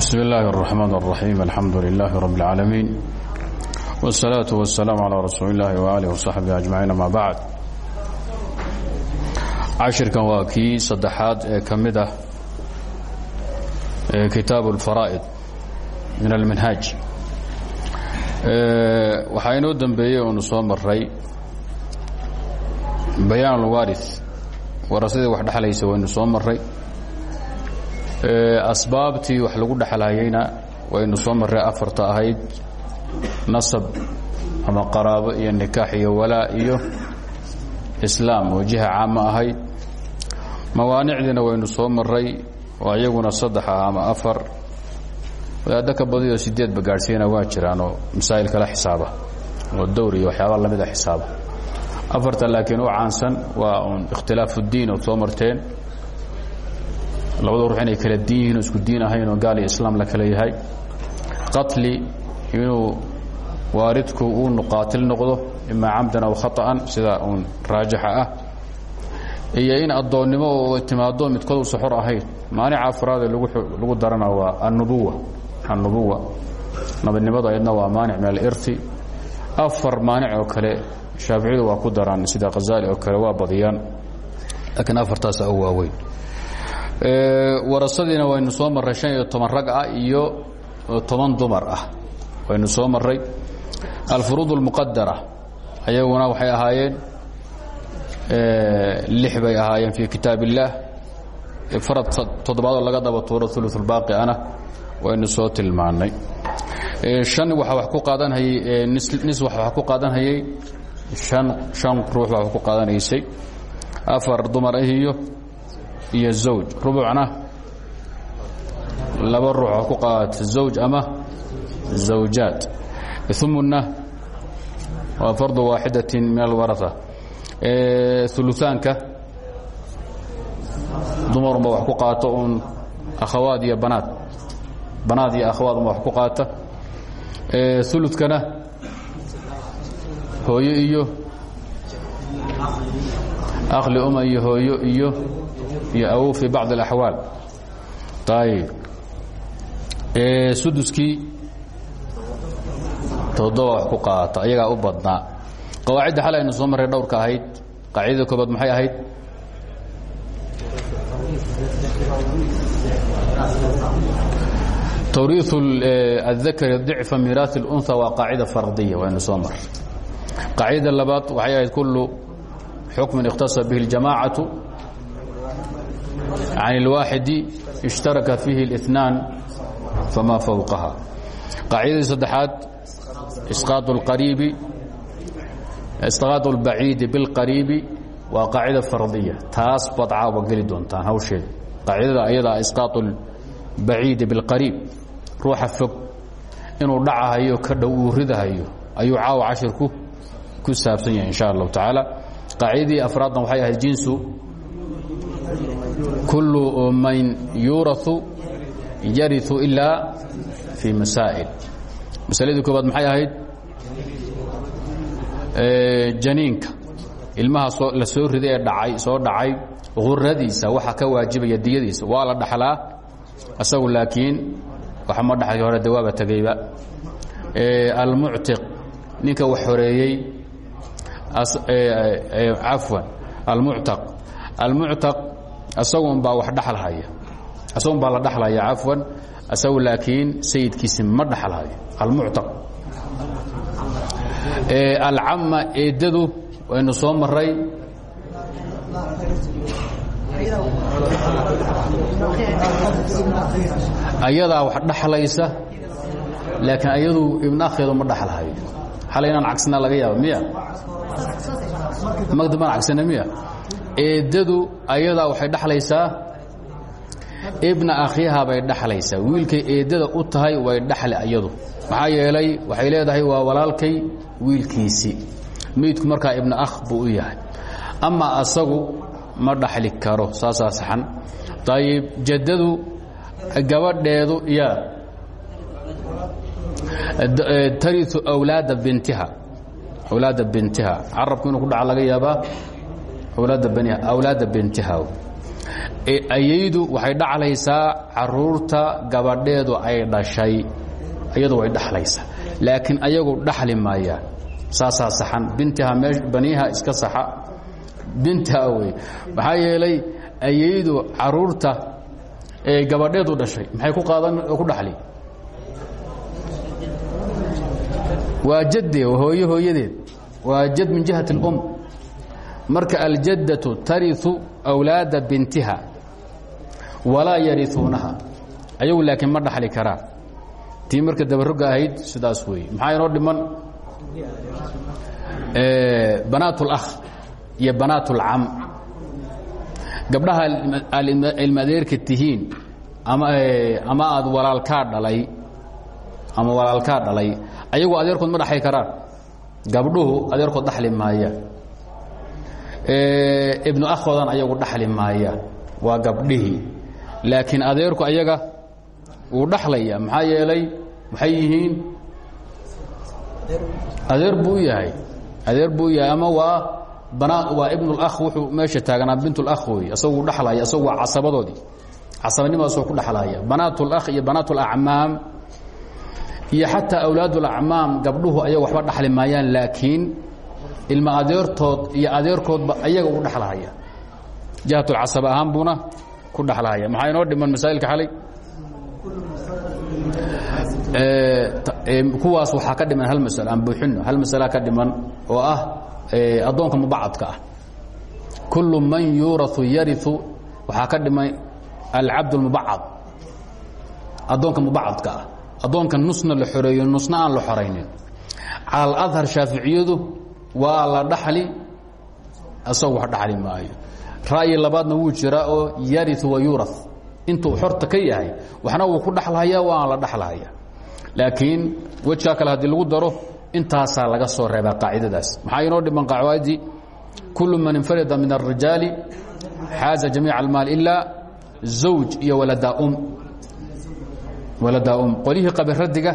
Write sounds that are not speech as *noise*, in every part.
بسم الله الرحمن الرحيم الحمد لله رب العالمين والصلاة والسلام على رسول الله وآله وصحبه أجمعين ما بعد cashirkan waa kii saddexaad ee ka mid ah kitaab اlfaraa'id min almanhaaj waxaa inoo dembeeyey oonu soo maray bayaan alwaariث warasadii wax dhexlaysa waynu soo maray asbaabtii wax lagu dhexlayayna waynu soo maray afarta ahayd. Nasab ama qaraabo iyo nikaax iyo walaa iyo islaam oo jiha caamo ahayd mawaanicdiina waynu soo maray oo iyaguna saddex ah ama afar. Wadaaddo ka badiyoo sideedba gaadhsiina waa jiraan oo masaa'il kala xisaaba oo dowr iyo waxyaaba lamida xisaaba. Afarta laakiin u caansan waa uun ikhtilaafu diin ood soo marteen labada ruux inay kala diin yihiin oo isku diin ahayn oo gaal iyo islaam la kala yahay. Qatli inuu waaridku uu nuqaatil noqdo imaa camdan aw khaطa'an sida uun raajixa ah. Iyo in addoonnimo oo timaado midkood uusa xor ahayn. Maanica afraad ee lagu darana waa annubuwa annubuwa nabadnimada ayadna waa maanic min alirti afar maanic oo kale shaaficiyadu waa ku daraan sida khazali oo kale waa badiyaan. Laakiin afartaasa u waaweyn warasadiina waynu soo marray شhan iyo toban rag ah iyo toban dumar ah waynu soo maray alfuruud اlmuqadara ayaguna waxay ahaayeen lix bay ahaayeen fii kitaab الlah farad toddobaadoo laga daba tuuro uluث اlbaaqi ana waynu soo tilmaanay شhan waa wax ku qaadanhayey nis wax ku qaadanhayey an شhan ruux baa wax ku qaadanaysay afar dumar ah iyo iyo zawj. Rubucna laba ruux oo ku qaadata zawj ama zawjaad umuna waa fardu waaxidatin min alwaraha uluaanka dumarunba wax ku qaato uun akhawaad iyo banaad. Banaad iyo akhawaad unba wax ku qaata. Ulukana hooyo iyo akhli uma iyo hooyo iyo iyo awow fi bacd اlaxwaal ayb suduskii toddoba wax ku qaata ayagaa u badnaa qawaacidda xal aynu soo marray dhowrka ahayd qaacidada koobaad maxay ahayd tawriiث الذakr ضicfa miiraaث الأnثى waa qaacida fardiya waynu soo maray qaacidada labaad waxay ahayd kulu xukmin اkhtaصa bihi الjamaacaةu can اlwaaxidi ishtaraka fiihi الاثنaan fama fowqaha qaacidadii saddexaad isqaaط اlqariibi isqaaط اlbaciidi biاlqariibi waa qaacida fardiya taas baad caawa geli doontaan hawsheeda qaacidada ayadaa isqaaط اlbaciidi biاlqariib ruuxa fog inuu dhacahayo ka dhow uu ridahayo ayuu caawa cashirku ku saabsan yahay in sha allahu tacaala. Qaacidadii afraadna waxay ahayd jinsu. Kullu man yuurau yariu ilaa fii masaa'il. Masaladii koobaad maxay ahayd? Janiinka. Ilmaha la soo riday ee dhacay soo dhacay huradiisa waxa ka waajibaya diyadiisa. Waa la dhaxlaa asagu laakiin waxa ma dhaxli hore dawaaba tegeyba almuctiq ninka wax horeeyey cafwan almuctaq almuctaq isagun baa wax dhaxalhaya. Isagun baa la dhaxlaya cafwan isagu laakiin sayidkiisi ma dhaxalhayo almuctaq alcama eedadu waynu soo maray ayadaa wax dhaxlaysa laakiin ayadu ibn akheedu ma dhaxalhayo. Xalay inaan cagsana laga yaaba miya magda baan cagsana miya. Eedadu ayadaa waxay dhaxlaysaa ibna akhiha bay dhaxlaysaa. Wiilkay eedada u tahay way dhaxli ayadu. Maxaa yeelay waxay leedahay waa walaalkay wiilkiisii meydku markaa ibna akh buu yahay. Ama asagu ma dhaxli karo saasaa saxan. Ayib jaddadu gabadheedu ya tariu wlaada bintiha awlaada bintiha carabku inuu ku dhaca laga yaabaa awlaada bintiha ayaydu waxay dhaxlaysaa carruurta gabadheedu ay dhashay iyadu way dhaxlaysaa laakiin ayagu dhaxli maayaan saasaa saxan bintiha mee baniiha iska saxa bintiha wey maxaa yeelay ayaydu carruurta ee gabadheedu dhashay maxay ku qaadan ku dhaxli waa jadde hooyo hooyadeed waa jad min jihat اlum marka aljaddatu tariu awlaada bintiha walaa yariuunaha ayagu laakiin ma dhaxli karaan tii marka dabaroga ahayd sidaas weeye maxaa inoo dhiman banaat اlakh iyo banaat اlcam gabdhaha ilmadeerka tihiin ama ama aad walaalkaa dhalay ama walaalkaa dhalay ayagoo adeerkood ma dhaxay karaan. Gabdhuhu adeerkood dhaxli maayaan ibnu akhoodan ayagu dhaxli maayaan waa gabdhihii laakiin adeerku ayaga wuu dhaxlaya maxaa yeelay maxay yihiin? Adeer buu yahay. Adeer buu yahay. Ama waa banaa waa ibnulakh wuxuu meesha taaganaa bintulakh wey asaguu dhaxlaya asagu waa casabadoodii. Casabanimadaasoo ku dhaxlaaya banaatulakh iyo banaatulacmaam iyo xataa awlaad اlacmaam gabdhuhu ayaga waxba dhaxli maayaan laakiin ilma adeertood iyo adeerkoodba ayaga ugu dhexlahaya jihatulcasaba ahaan buuna ku dhexlahaya maxaa inoo dhiman masaa'ilka xalay? Kuwaas waxaa ka dhiman hal masalo aan buuxino hal masala ka dhiman oo ah addoonka mubacadka ah. Kullu man yuurau yariu waxaa ka dhiman alcabd addoonka mubacadka ah addoonka nusna la xoreeyo nusna aan la xoraynin. Cala aladhar shaaficiyadu waa la dhaxli isagu wax dhaxli maayo. Ra'yi labaadna wuu jiraa oo yariu wa yuura intuu xorta ka yahay waxna wuu ku dhaxlahaya waana la dhaxlahaya laakiin wejkaa kale haddii lagu daro intaasaa laga soo reebaa qaacidadaas. Maxaa inoo dhiman qaacidii? Kullu man infarida min الrijaali xaaza jamiic almaal ilaa zawj iyo waladaa um waladaa um qolihii qabe radiga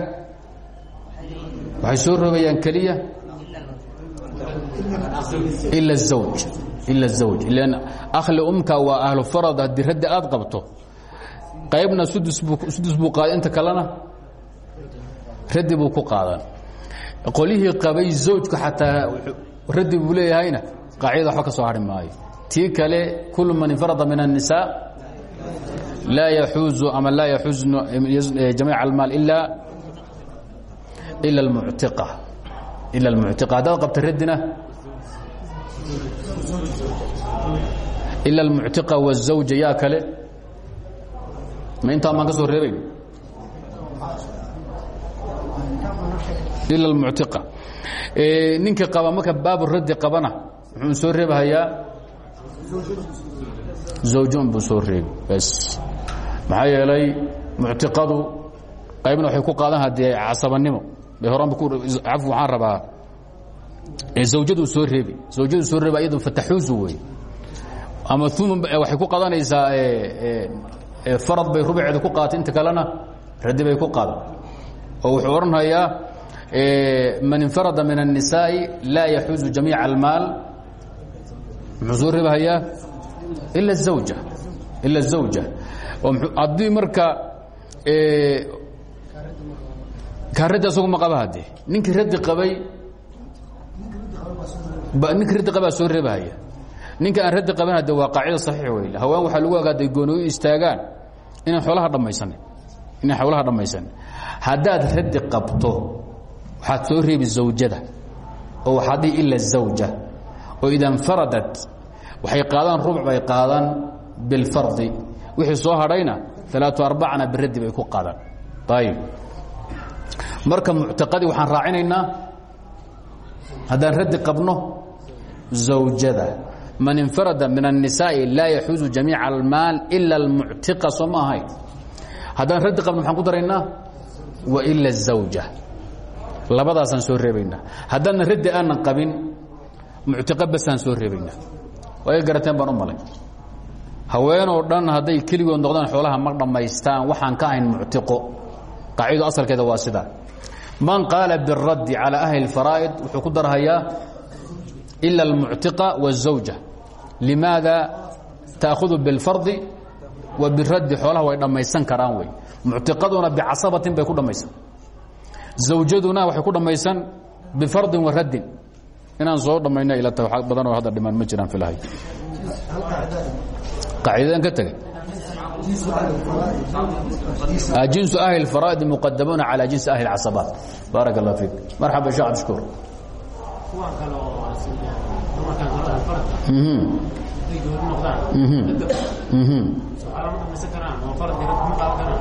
waxay soo roogayaan keliya ila الزawj ila الزawj ilan akhli umka waa ahlu farad haddii raddi aad qabto qaybna sudus buu sudus buu qaaday inta kalena raddi buu ku qaadan qolihii qabay zawjka xataa raddi buu leeyahayna qaacidada waxba ka soo hari maayo tii kale kul man infarada min النisاء laa yaxuuzu ama laa yaxuuznu jamiic almaal ila ila اlmuctiqa ila اlmuctiqa haddaad qabta raddina ila اlmuctiqa wالزawja yaa kale ma intaan baan ka soo reebayn ila اlmuctiqa ninka qaba marka baabu raddi qabana muxuu soo reebahayaa zawjon buu soo reebi bs maxaa yeelay muctiqadu qaybna waxay ku qaadan haddee casabanimo bay horanba cafw waxaan rabaa zawjaduu soo reebi zawjadu soo reeba iyadu fataxuusu wey ama uman waxay ku qadanaysaa farad bay rubaceeda ku qaadatay inta kalena radi bay ku qaadan oo wuxuu odhanhayaa man infarada min الnisaaءi laa yaxuuzu jamiica almaal muxuu soo reebahayaa ila الزawja ila الزawja haddii marka kaarada isagu ma qaba hadde ninkii radi qabay ninki radi qabaa soo rebahaya ninka aan radi qaban hadde waa qaacida saxiix weyle haween waxaa lagu ogaaday gooni u istaagaan inaan xoolaha dhammaysanin inaan xoolaha dhammaysanin haddaad radi qabto waxaad soo reebi zawjada. Oo waxaad dhihi ila zawja oo idanfaradat waxay qaadaan rubc bay qaadaan bilfardi wixii soo hadhayna alaau arbacna biraddi bay ku qaadaan ayib marka muctaqadii waxaan raacinaynaa haddaan raddi qabno zawjada man infarada min الnisaaءi laa yaxuuzu jamiica almaal ila اlmuctiqa soo ma ahayn haddaan raddi qabno maxaan ku daraynaa waila الزawja labadaasaan soo reebaynaa haddaadna raddi aanan qabin muctiqa basaan soo reebaynaa way garateen baan u malay haweenoo dhan hadday keligood noqdaan xoolaha ma dhammaystaan waxaan ka ahayn muctiqo qaacido asalkeeda waa sidaa man qaala biاraddi calى ahli اfaraa'id wuxuu ku darhayaa ila اlmuctiqa wالزawja limaada taahudu biاlfardi wa biraddi xoolaha way dhammaysan karaan wey muctiqaduna bicasabatin bay ku dhammaysan zawjaduna waxay ku dhammaysan bifardin wa raddin inaan soo dhammayna ila ta wa badan oo hadda dhiman ma jiraan filahay qaacidadan ka tegey jinsu ahli اfaraa'id muqadamuuna calى jinsi ahli اcasabaat baarak اllah fiik marxaba sheh cabdishkuur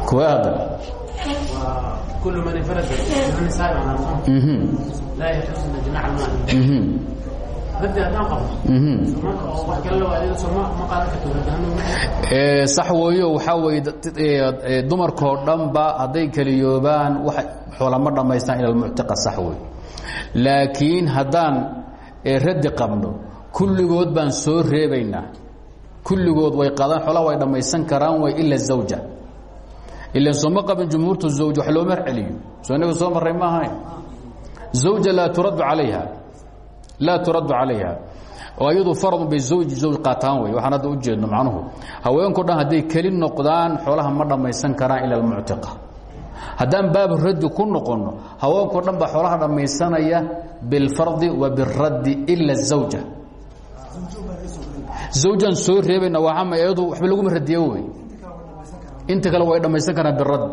kuwa hadda كل sax weeyo waxa weeye dumarkoo dhanba hadday kaliyoobaan wax xoolama dhammaystaan ila almuctaqa sax weey laakiin haddaan raddi qabno kulligood baan soo reebaynaa. Kulligood way qaadaan xoolaha way dhammaysan karaan way ila zawja. Ilan sooma qabin jumhuurtu zawj wax looma celiyo soo inaga soo marray ma ahayn zawja laa turaddu calayha laa turaddu calayha oo iyadu faradun bay zawji zawj qaataan wey waxaan hadda u jeedno macnuhu haweenko dhan hadday keli noqdaan xoolaha ma dhammaysan karaan ila almuctiqa haddaan baabu raddi ku noqonno haweenko dhan baa xoolaha dhammaysanaya bilfardi wa biraddi ila zawja zawjaan soo reebayna waxama iyadu waxba laguma radiyo wey inta kale way dhammaysan karaan birad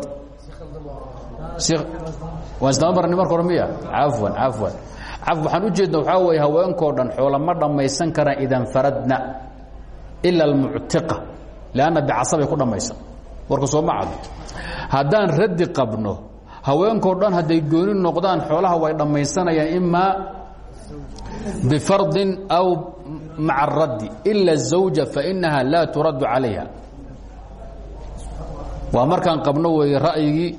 waan isdaba marnay marka hore miya cafwan cafwan caf waxaan u jeedna waxaa weeye haweenkoo dhan xoola ma dhammaysan karaan idanfaradna ila almuctiqa lianna bicasabay ku dhammaysan. Warka soo ma haddaan raddi qabno haweenkoo dhan hadday gooni noqdaan xoolaha way dhammaysanayaan imaa bifardin aw maca raddi ila zawja fainaha laa turaddu calayha. Waa markaan qabno weeye ra'yigii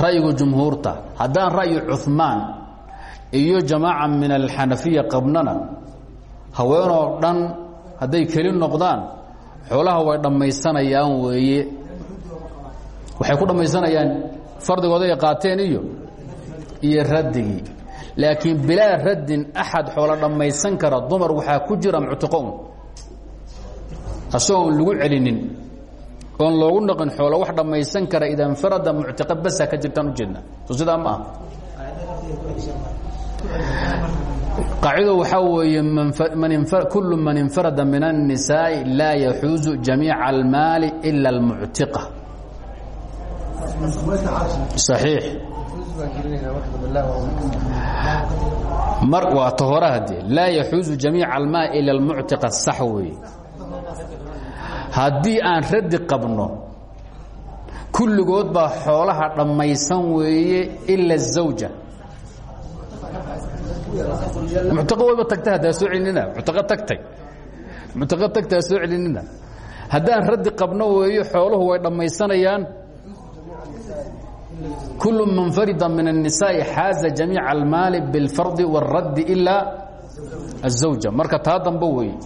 ra'yiga jumhuurta. Haddaan ra'yi cumaan iyo jamaaca min alxanafiya qabnana haweenoo dhan hadday keli noqdaan xoolaha way dhammaysanayaan weeye. Waxay ku dhammaysanayaan fardigooda ay qaateen iyo iyo raddigii laakiin bilaa raddin axad xoolo dhammaysan kara dumar waxaa ku jira muctiqoun asagoon lagu celinin oon loogu naqin xoolo wax dhammaysan kara ida infarada muctiqa basa ka jirtaan ujeedna so sidaa ma aha qaacido waxaa weeye kul man infarada min الnisaaءi laa yaxuuzu jamiica اlmaali ila اlmuctiqa صaxiix mar waa ta hore hadee laa yaxuuzu jamiica almaal ila اlmuctiqa sax weeye haddii aan raddi qabno kulligood baa xoolaha dhammaysan weeye ila الزawja muctaqo wayba tagtay haddaa soo celinina muctaqo tagtay muctaqo tagtay ha soo celinina haddaan raddi qabno weeye xooluhu way dhammaysanayaan kul munfarida min الnisaaءi xaaza jamiica اlmaali biاlfardi wاraddi ilaa الزawja marka taa dambe weeye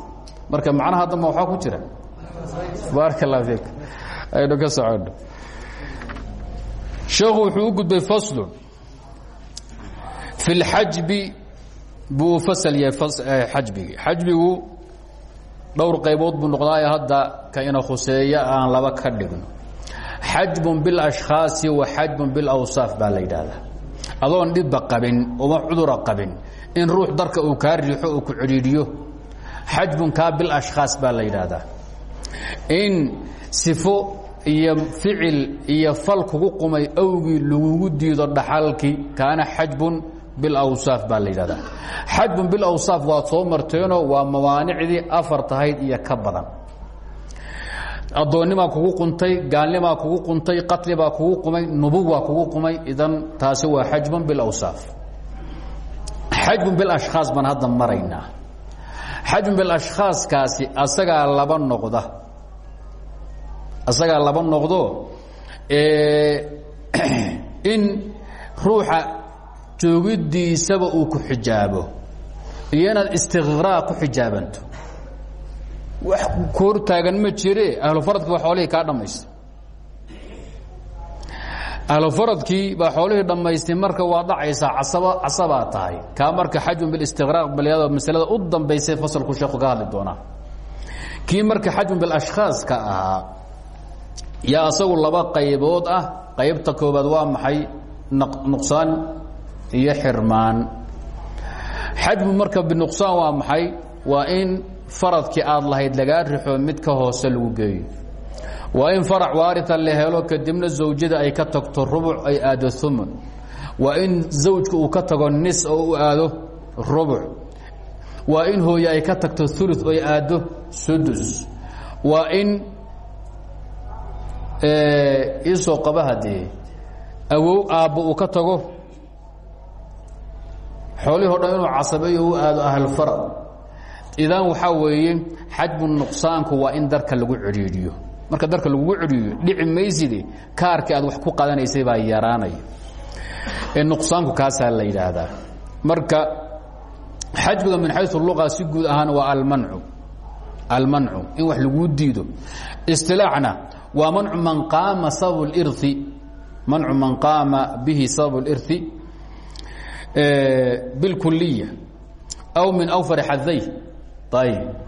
marka macnaha dambe waxaa ku jira baaraka اllah fiik aynu ka socono sheekhu wuxuu u gudbay faslu fi اlxajbi buu fasal yahay xajbigi xajbigu dhowr qaybood buu noqdaayo hadda ka ina khuseeya aan laba ka dhigno. Xajbun biاlashkhaasi wa xajbun biاlawsaaf baa la yidhaahdaa. Adoon dhibba qabin uma cudura qabin in ruux darka uu kaa riixo uu ku cidhiidhiyo xajbun kaa bilashkhaas baa la yidhaahdaa. In sifo iyo ficil iyo fal kugu qumay awgii lagugu diido dhaxalkii kaana xajbun bilawsaaf baa la yidhahdaa. Xajbun bilawsaaf waad soo marteenoo waa mawaanicdii afar tahayd iyo ka badan. Addoonnimaa kugu quntay gaalnimaa kugu quntay qatlibaa kugu qumay nubuwaa kugu qumay idan taasi waa xajbun bilawsaaf. Xajbun bilashkhaas baan hadda maraynaa. Xajbun bilashkhaaskaasi asagaa laba noqda. Asagaa laba noqdo *clears throat* in ruuxa joogidiisaba uu ku xijaabo iyo inaad istiqraa ku xijaabanto. Wax ku hor taagan ma jire ahlufaradki baa xoolihii kaa dhammaystay ahlufaradkii baa xoolihii dhammaystay marka waa dhacaysaa casaba casabaa tahay. Kaa marka xajun bilistiqraaq balyado masalada u dambaysay fasalku sheeku ka hadli doonaa. Kii marka xajmu bilashkhaaska ahaa yaa asagu laba qaybood ah. Qaybta koobaad waa maxay? Nuqsaan iyo xirmaan. Xajmu marka binuqsaan waa maxay? Waa in faradkii aad lahayd lagaa rixo mid ka hoose lagu geeyo. Waa in farac waarita la helo kadibna zawjada ay ka tagto rubuc ay aado umun waa in zawjka uu ka tago nis oo u aado rubuc. Waa in hooye ay ka tagto ulu oo ay aado sudus. Waa in iisoo qaba hadee awow aabbo uu ka tago xoolihii o dhan inuu casabeeyo u aado ahlfarad idan waxaa weeye xajbu nuqsaanku waa in darka lagu cidhiidhiyo marka darka lagugu cidhiidiyo dhici mayside kaarkii aad wax ku qadanaysay baa yaraanaya. Ee nuqsaanku kaasaa la yidhaahdaa. Marka xajbiga min xayu luqa si guud ahaan waa almancu. Almancu in wax laguu diido. Isilaaxna waa mancu man qaama sabab اliri mancu man qaama bihi sabab اliri bilkuliya aw min awfar xaday ayb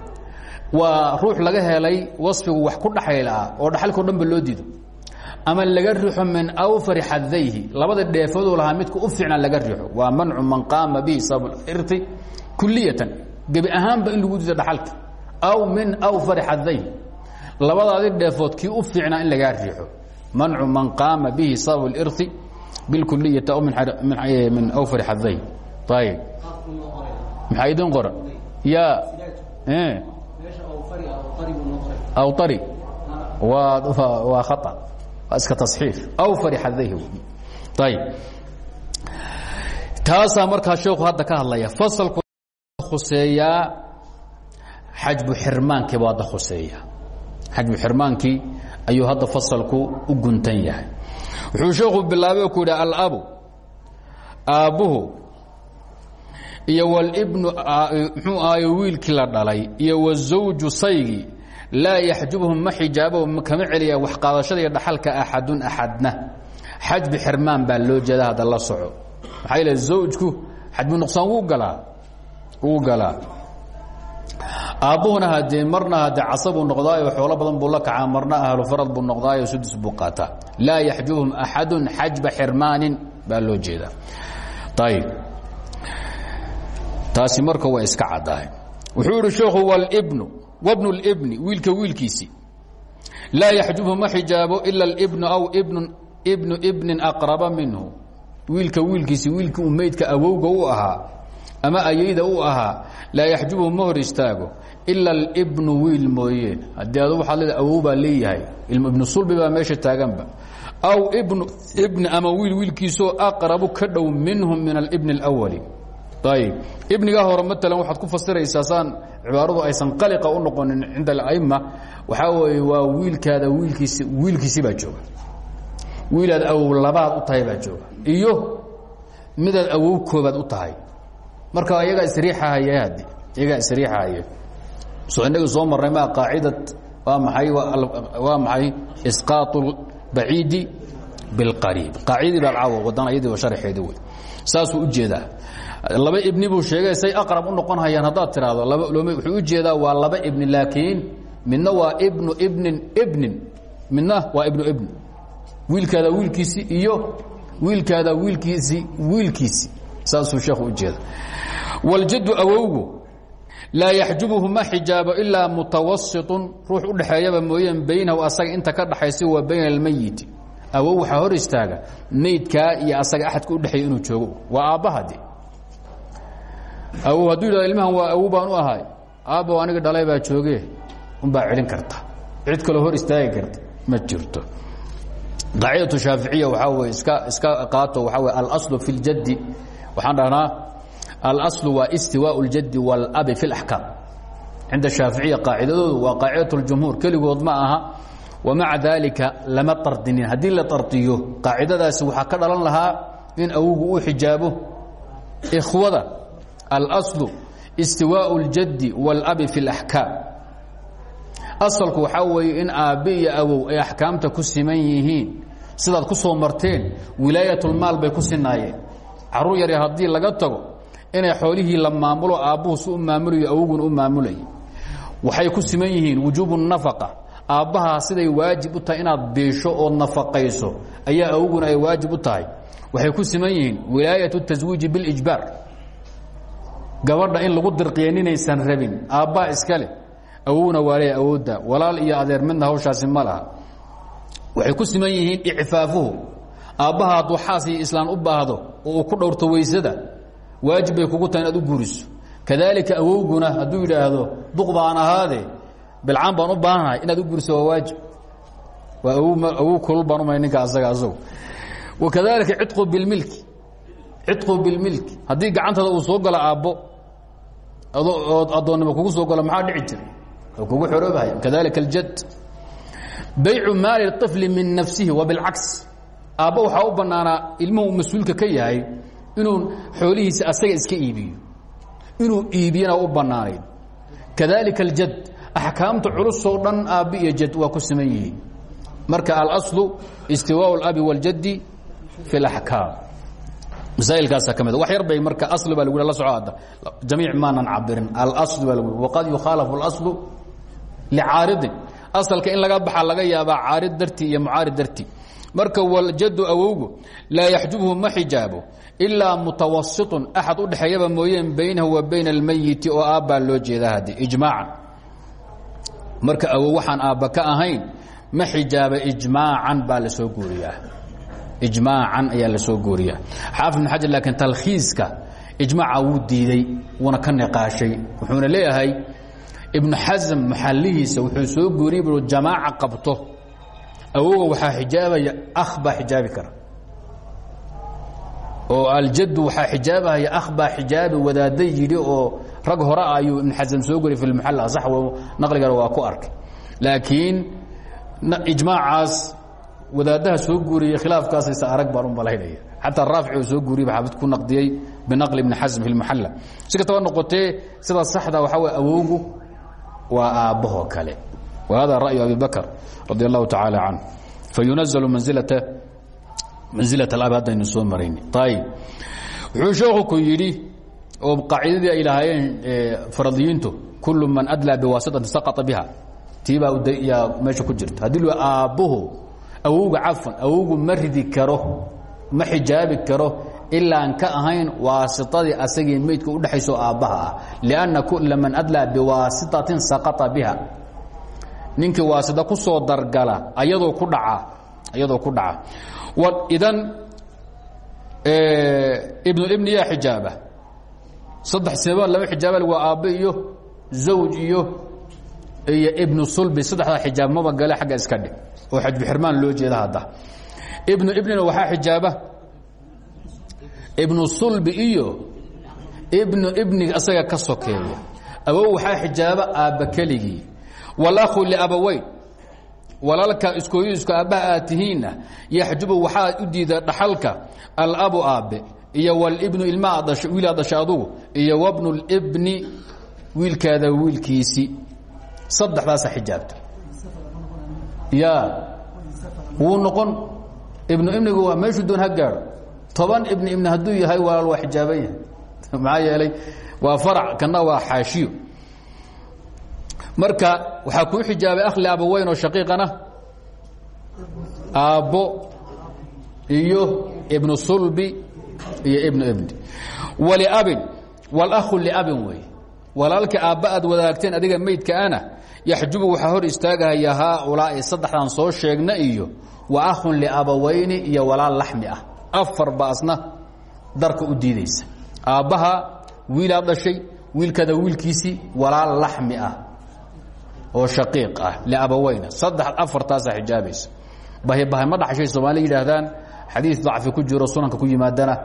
waa ruux laga helay waصfigu wax ku dhaxayla oo dhaxalko dhan ba loo diido. Ama laga riixo min awfari xadayhi labada dheefooduu lahaa midka u fiicnaa laga riixo waa mancu man qaama bihi sabab irti kuliyatan gebi ahaanba in lagu diido dhaxalka. Aw min awfari xadayhi labadaadi dheefood kii u fiicnaa in lagaa riixo mancu man qaama bihi sabab اlirti bilkuliyati aw min awfari xadayhi ayb maxaa idin qoran ya awari waa khaa waa iska taصxiif awfari xadayhi ayb taasaa markaa sheeku hadda ka hadlaya fasalku khuseeyaa xajbu xirmaankii buu hadda khuseeya xajbu xirmaankii ayuu hadda fasalku u guntan yahay wuxuu sheekhu bilaabay ku yidhi alabu aabbuhu iyo wlbnu mxuu ahayo wiilkii la dhalay iyo wazawju saygii laa yaxjubhum ma xijaabo kama celiya wax qaadashada iyo dhaxalka axadun axadna. Xajbi xirmaan baa loo jeeda hadda la soco. Maxaa yl zawjku xajbu nuqsaan wuu galaa wuu galaa aabbuhuna hadee marna hadee casabuu noqdaayo xoolo badan buu la kacaa marna ahlu farad buu noqdaayo sudus buu qaataa. Laa yaxjubhum axadun xajba xirmaanin baa loo jeedaa. Taasi marka waa iska caddahay. Wuxuu idhi sheekhu wlbnu wbnu اlbni wiilka wiilkiisii laa yaxjubhu ma xijaabo ila اlbnu aw bnu ibnu ibnin aqraba minhu. Wiilka wiilkiisi wiilkii meydka awowga u ahaa ama ayayda u ahaa laa yaxjubhu ma hor istaago ila اlbnu wiil mooyeen haddii adu waxaad leeda awow baa leeyahay ibnu sulbi baa meesha taaganba aw ibnu ibni ama wiil wiilkiisoo aqrabu ka dhow minhum min alibni اlأwali ayb ibnigaa hore maalan waxaad ku fasiraysaa saan cibaaradu aysan qaliqa u noqonin cinda ala'ima waxaa weeye waa wiilkaada wiilkiisi wiilkiisi baa jooga wiilaad awow labaad u tahay baa jooga iyo midaad awow koobaad u tahay marka iyagaa isriixahaya hadi iyagaa isriixahaya soo inaga soo marnay ma qaacida waa maay waa maxay isqaau baciidi biاlqariib qaacidii baa caawa wadan ayadii wa sharxeedi wey. Saasuu u jeedaa. Laba ibni buu sheegay say aqrab u noqon hayaan haddaad tiraahdo. Laba wuxuu u jeedaa waa laba ibni laakiin midna waa ibnu ibnin ibnin midna waa ibnu ibni wiilkaadaa wiilkiisii iyo wiilkaadaa wiilkiisii wiilkiisii saasuu sheekhu u jeeda waljaddu awowgu laa yaxjubhu ma xijaabo ilaa mutawasiطun ruux u dhexeeyaba mooyeen baynahu asaga inta ka dhaxaysa wa bayna almayiti awow waxaa hor istaaga meydkaa iyo asaga axadka u dhexeeya inuu joogo. Waa aabbahade awow hadduu yidhahdo ilmahan waa awow baan u ahay. Aabbow aniga dhalay baa jooge unbaa celin karta. Cid kaloo hor istaagi karta ma jirto. Qaacidatu shaaficiya waxaa weye iska iska qaato waxaa weye alaslu fi اljaddi waxaan dhahnaa alaslu waa istiwaaء اljaddi wاlabi fi اlaxkaam cinda shaaficiya qaacidadoodu waa qaacidat اljumhuur keligood ma aha wamaca daalika lama ardinin haddii la ardiyo qaacidadaasi waxaa ka dhalan lahaa in awowgu uu xijaabo ikhwada alaslu istiwaaء اljaddi wاlabi fi اlaxkaam asalku waxaa weeye in aabbe iyo awow ay axkaamta ku siman yihiin sidaad ku soo marteen wilaayatulmaal bay ku sinaayeen carruur yar haddii laga tago inay xoolihii la maamulo aabbuhu si u maamulayo awowguna u maamulayay waxay ku siman yihiin wujuubu nafaqa. Aabbahaa siday waajib u tahay inaad biisho ood nafaqayso ayaa awguna ay waajib u tahay. Waxay ku siman yihiin wilaayatu taswiiji bilijbaar gabadha in lagu dirqiya ninaysan rabin aabbaa iska leh awowna waa leeya awoodda walaal iyo adeer midna hawshaasi ma laha. Waxay ku siman yihiin icfaafuhu aabbaha hadduu xaas u baahdo oo ku dhowrto weysada waajib bay kugu tahay inaad u guuriso. Kadaalika awowguna hadduu yidhaahdo duq baan ahaade bilcaan baan u baahanahay inaad u guuriso waa waajib. Waa awow kulul baan umay ninka asaga asagu. Wakadalika cidqu bilmilki cidqu bilmilki. Haddii gacantada uu soo galo aabbo ood kugu soo galo maxaa dhici jira wuxuu kugu xoroobahaya kadalika aljad. Baycu maali طifli min nafsihi wa bilcaks aabba waxaa u bannaanaa ilmuhu mas-uulka ka yahay inuu xoolihiisa asaga iska iibiyo inuu iibiyana u bannaanayd kadalika aljad axkaamta culusoo dhan aabbi iyo jad waa ku siman yihiin marka alaslu istiwaaء اlabi wاljaddi fi اlaxkaam masaailkaasa ka mid wax yar bay marka asli baa lagu la soco hadda jamiic maanan cabirin alasl baa lagu waqad yukhaalafu اlaslu licaaridin asalka in laga baxa laga yaabaa caarid dartii iyo mucaarid dartii marka waljadu awowgu laa yaxjubhu ma xijaabo ilaa mutawasiطun axad u mooyeen baynahu wa bayna اlmayiti oo aabbaa loo jeeda haddi ijmaacan. Marka awow waxaan aabba ka ahayn ma xijaaba ijmaacan baa la soo guuriyaa. Ijmaacan ayaa la soo guuriyaa. Xaafid ibn xajar laakiin talkhiiska ijmaaca wuu diiday wuuna wuxuuna leeyahay ibnu xasm maxallihiisa wuxuu soo guuriyey buu jamaaca qabto awoga waxaa xijaabaya akh baa xijaabi kara. Oo aljaddu waxaa xijaabahaya akh baa xijaabi wadaadday yidhi oo rag hore ayuu ibn xasm soo guuriyey fi lmuxalla sax naqligana waa ku arkay. Laakiin ijmaacaas wadaadaha soo guuriyey khilaafkaasaysa arag baan u malaynaya. Xataa raafic oo soo guuriyey ba xaafid ku naqdiyey binaqli ibni xasm fi lmuxalla si kastaba noqotee sida saxda waxaa way awowgu waa aabbahoo kale wa hada ra'yu abi bakr radi allahu tacaala canه fayunaزlu mansilata mansilaة اlab haddaynu soo marayni ayib wuxuu sheekhu ku yidhi oo qaacidadii ay lahaayeen faradiyiintu kul man adlaa biwaasitatin saqطa biha tiibaa yaa meesha ku jirta haddii lu aabbuhu awowga cafan awowgu ma ridi karo ma xijaabi karo ilaan ka ahayn waasitadii asagii meydka udhexayso aabbaha ah lianna kula man adlaa biwaasitatin saqaa biha ninkii waasita ku soo dargala ayadoo ku dhaca ayadoo ku dhaca. Idan ibnulibni yaa xijaaba. Saddex seebaan laba xijaaba waa aabbe iyo zawj iyo iyo ibnu sulbi. Saddexdaa xijaab maba gale xagga iska dhig oo xajbixirmaan loo jeeda hadda. Ibnu ibnina waxaa xijaaba ibnu sulbi iyo ibnu ibniga asaga ka sokeeya awow waxaa xijaaba aabba keligii wاlأhu لabawayn walaalka iskooyiisku aabbaha aad tihiinna yaxjubu waxaa u diida dhaxalka alabu aabbe iyo wاlbnu ilmaa wiil aad dhasha adugu iyo wbnu اlbni wiilkaada wiilkiisii saddexdaasa xijaabta ya wuu noqon ibnu ibnigu waa meeshuu doon ha gaaro toban ibni ibni hadduu yahay walaal waa xijaaban yahay maxaa yeelay waa farac kana waa xaashiyo marka waxaa kuu xijaabay akhli abaweyn oo shaqiiqana? Aabbo iyo ibnu sulbi iyo ibnu ibni waliabin wاlأhu liabin wey. Walaalka aabba aad wadaagteen adiga meydka ana yaxjubu waxaa hor istaagahaya haaulaa'i saddexdan soo sheegna iyo wa akhun liabawayni iyo walaal laxmi ah. Afar ba asna darka u diidaysa. Aabbaha wiilaad dhashay wiilkaada wiilkiisii walaal laxmi ah oo shaqiiq ah liabaweyna saddex afartaasa xijaabaysa bahibahi ma dhaxashay soomaali yidhaahdaan xadiis dacfi ku jiro sunanka ku yimaadana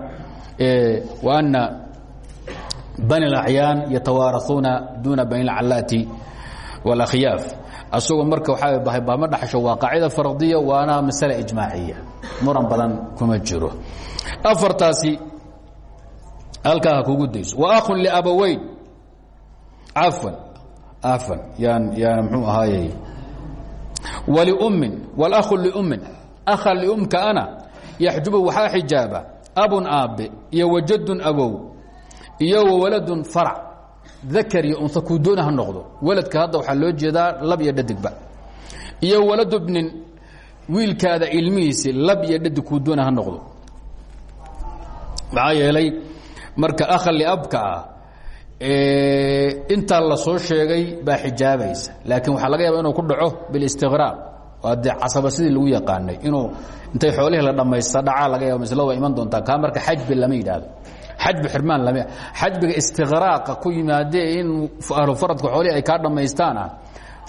wa ana bani اlacyaan yatawaarauuna duuna bani اlcalaati wاlakhyaaf asagoo marka waxaa bahibahi ma dhaxasho waa qaacida fardiya waana masale ijmaaciya muran badan kuma jiro afartaasi halkaa ha kugu dayso wa akhun liabaweyn cafan afan yaan yaan mxuu ahaayey. Waliummin wاlأhu liummin akha liumka ana yaxjubu waxaa xijaaba abun aabbe iyo wajadun abow iyo wawaladun farac. Dakar iyo unha kuu doona ha noqdo. Waladka hadda waxaa loo jeedaa lab iyo dhadigba. Iyo waladu bnin wiilkaada ilmihiisi lab iyo dhadig kuu doona ha noqdo. Maxaa yeelay marka akha liabka ah intaa la soo sheegay baa xijaabaysa laakiin waxaa laga yaaba inuu ku dhaco bilistiqraaq waa dee casaba sidii lagu yaqaanay. Inuu intay xoolihii la dhammaysta dhacaa laga yaaba maslo waa iman doontaa kaa marka xajbi lama yidhaahdo. Xajbi xirmaan lama xajbiga istiqraaqa ku yimaadee in ahlu faradka xoolihii ay kaa dhammaystaan ah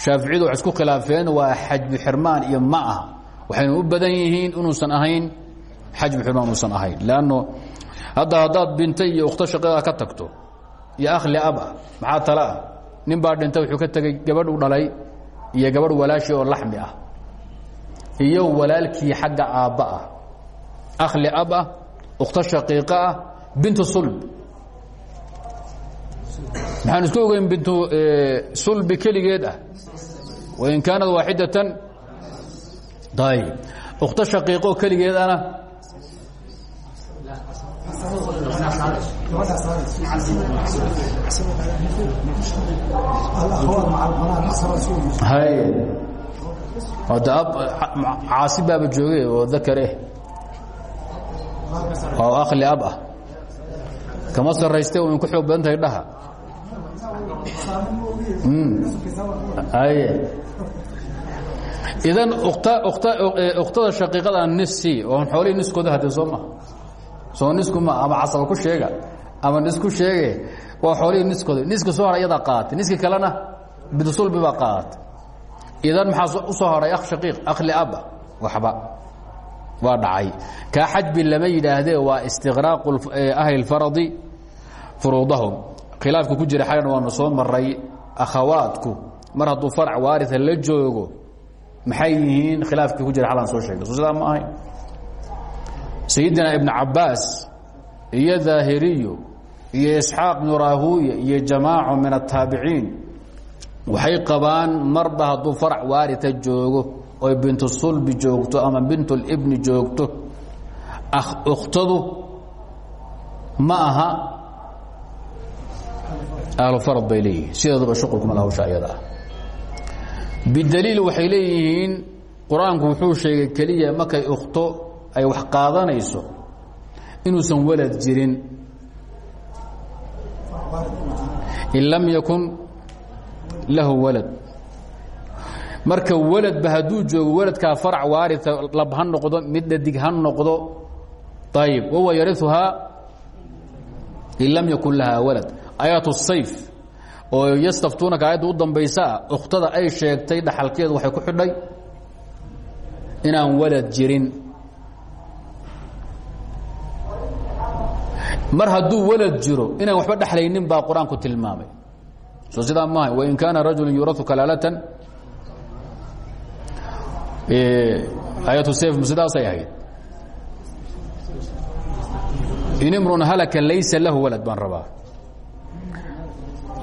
shaaficiyadu waxay isku khilaafeen waa xajbi xirmaan iyo ma aha. Waxaynu u badan yihiin inuusan ahayn xajbi xirmaan uusan ahayn. Leanno hadda haddaad bintay iyo ukhto shaqada ka tagto iyo akhli ab ah maxaa tale ah? Nin baa dhintay wuxuu ka tegey gabadh u dhalay iyo gabadh walaashii oo laxmi ah iyo walaalkii xagga aabba ah. Akhli ab ah ukhto shaqiiqa ah bintu sulb. Maxaan isku ogeyn bintu sulbi keligeed ah? Wain kaanat waaxidatan? Ayb ukhto shaqiiqo keligeed caasi baaba jooge oo dakare. Oo akhli ab ah. Kama sarayste un ku xoog badan tahay dhaha haye idan ukhtada shaqiiqada nisi oon xoolihii niskooda hadee soo maha soo nisku ma ama casaba ku sheega ama nisku sheege waa xoolihii niskooda niska soo hara iyadaa qaatay. Niski kalena bidusulbi baa qaatay. Idan maxaa u soo haray akh shaqiiq akhli abba waxba. Waa dhacay. Kaa xajbi lama yidhaahdee waa istiqraaqu ahli اlfaradi furuudahum. Khilaafka ku jira xalan waanu soo maray akhawaadku mar hadduu farc waaria la joogo maxay yihiin? Khilaafkii ku jira xalan soo sheegay. Soo sidaa ma ahayn. Sayidina ibn cabaas iyo daahiriyo iyo isxaaq bnu iyo jamaaco min ataabiciin waxay qabaan marba hadduu farc waarita joogo oy bintu sulbi joogto ama bintulibni joogto ukhtadu ma aha. Ahlu farad bay leeyihiin sideeduba shuqulkuma la hawsha ayada ah. Bidaliil waxay leeyihiin qur'aanku wuxuu sheegay keliya markay ukhto ay wax qaadanayso inuusan walad jirin in lam yakun lahu walad. Marka waladba hadduu joogo waladkaa farc waaria lab ha noqdo mid dhadig ha noqdo ayib wahuwa yariuhaa in lam yakun lahaa walad. Aayaat sayf oo yastaftuunaka aayadda u dambaysaa ukhtada ay sheegtay dhaxalkeedu waxay ku xidhay inaan walad jirin mar hadduu walad jiro inaan waxba dhexlaynin baa qur'aanku tilmaamay. Soo sidaa maaha wain kaana rajulu yurau kalaalatan aayatu sayf sidaasay ahayd. In imrun halaka laysa lahu walad baan rabaa.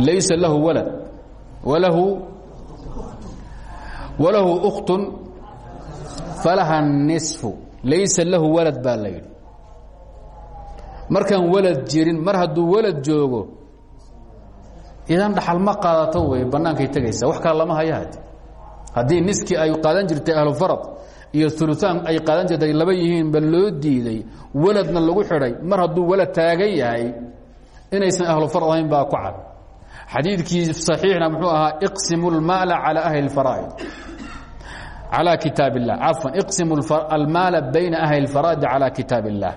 Laysa lahu walad walahu walahu ukhtun falaha nisfu laysa lahu walad baa markaan walad jirin mar hadduu walad joogo idan dhaxal ma qaadato wey bannaankay tegaysa wax kale lama haya hadi haddii niskii ay qaadan jirtay ahlufarad iyo uluaan ay qaadan jirtay laba yihiin ba loo diiday waladna lagu xidhay mar hadduu walad taagan yahay inaysan ahlufarad ahayn baa ku cad xadiidkii صaxiixna muxuu ahaa iqsimu اlmaala calى ahli اfaraa'id calى kitaab الlah cafwan iqsimu almaala bayna ahli اlfaraa'id calى kitaab الlah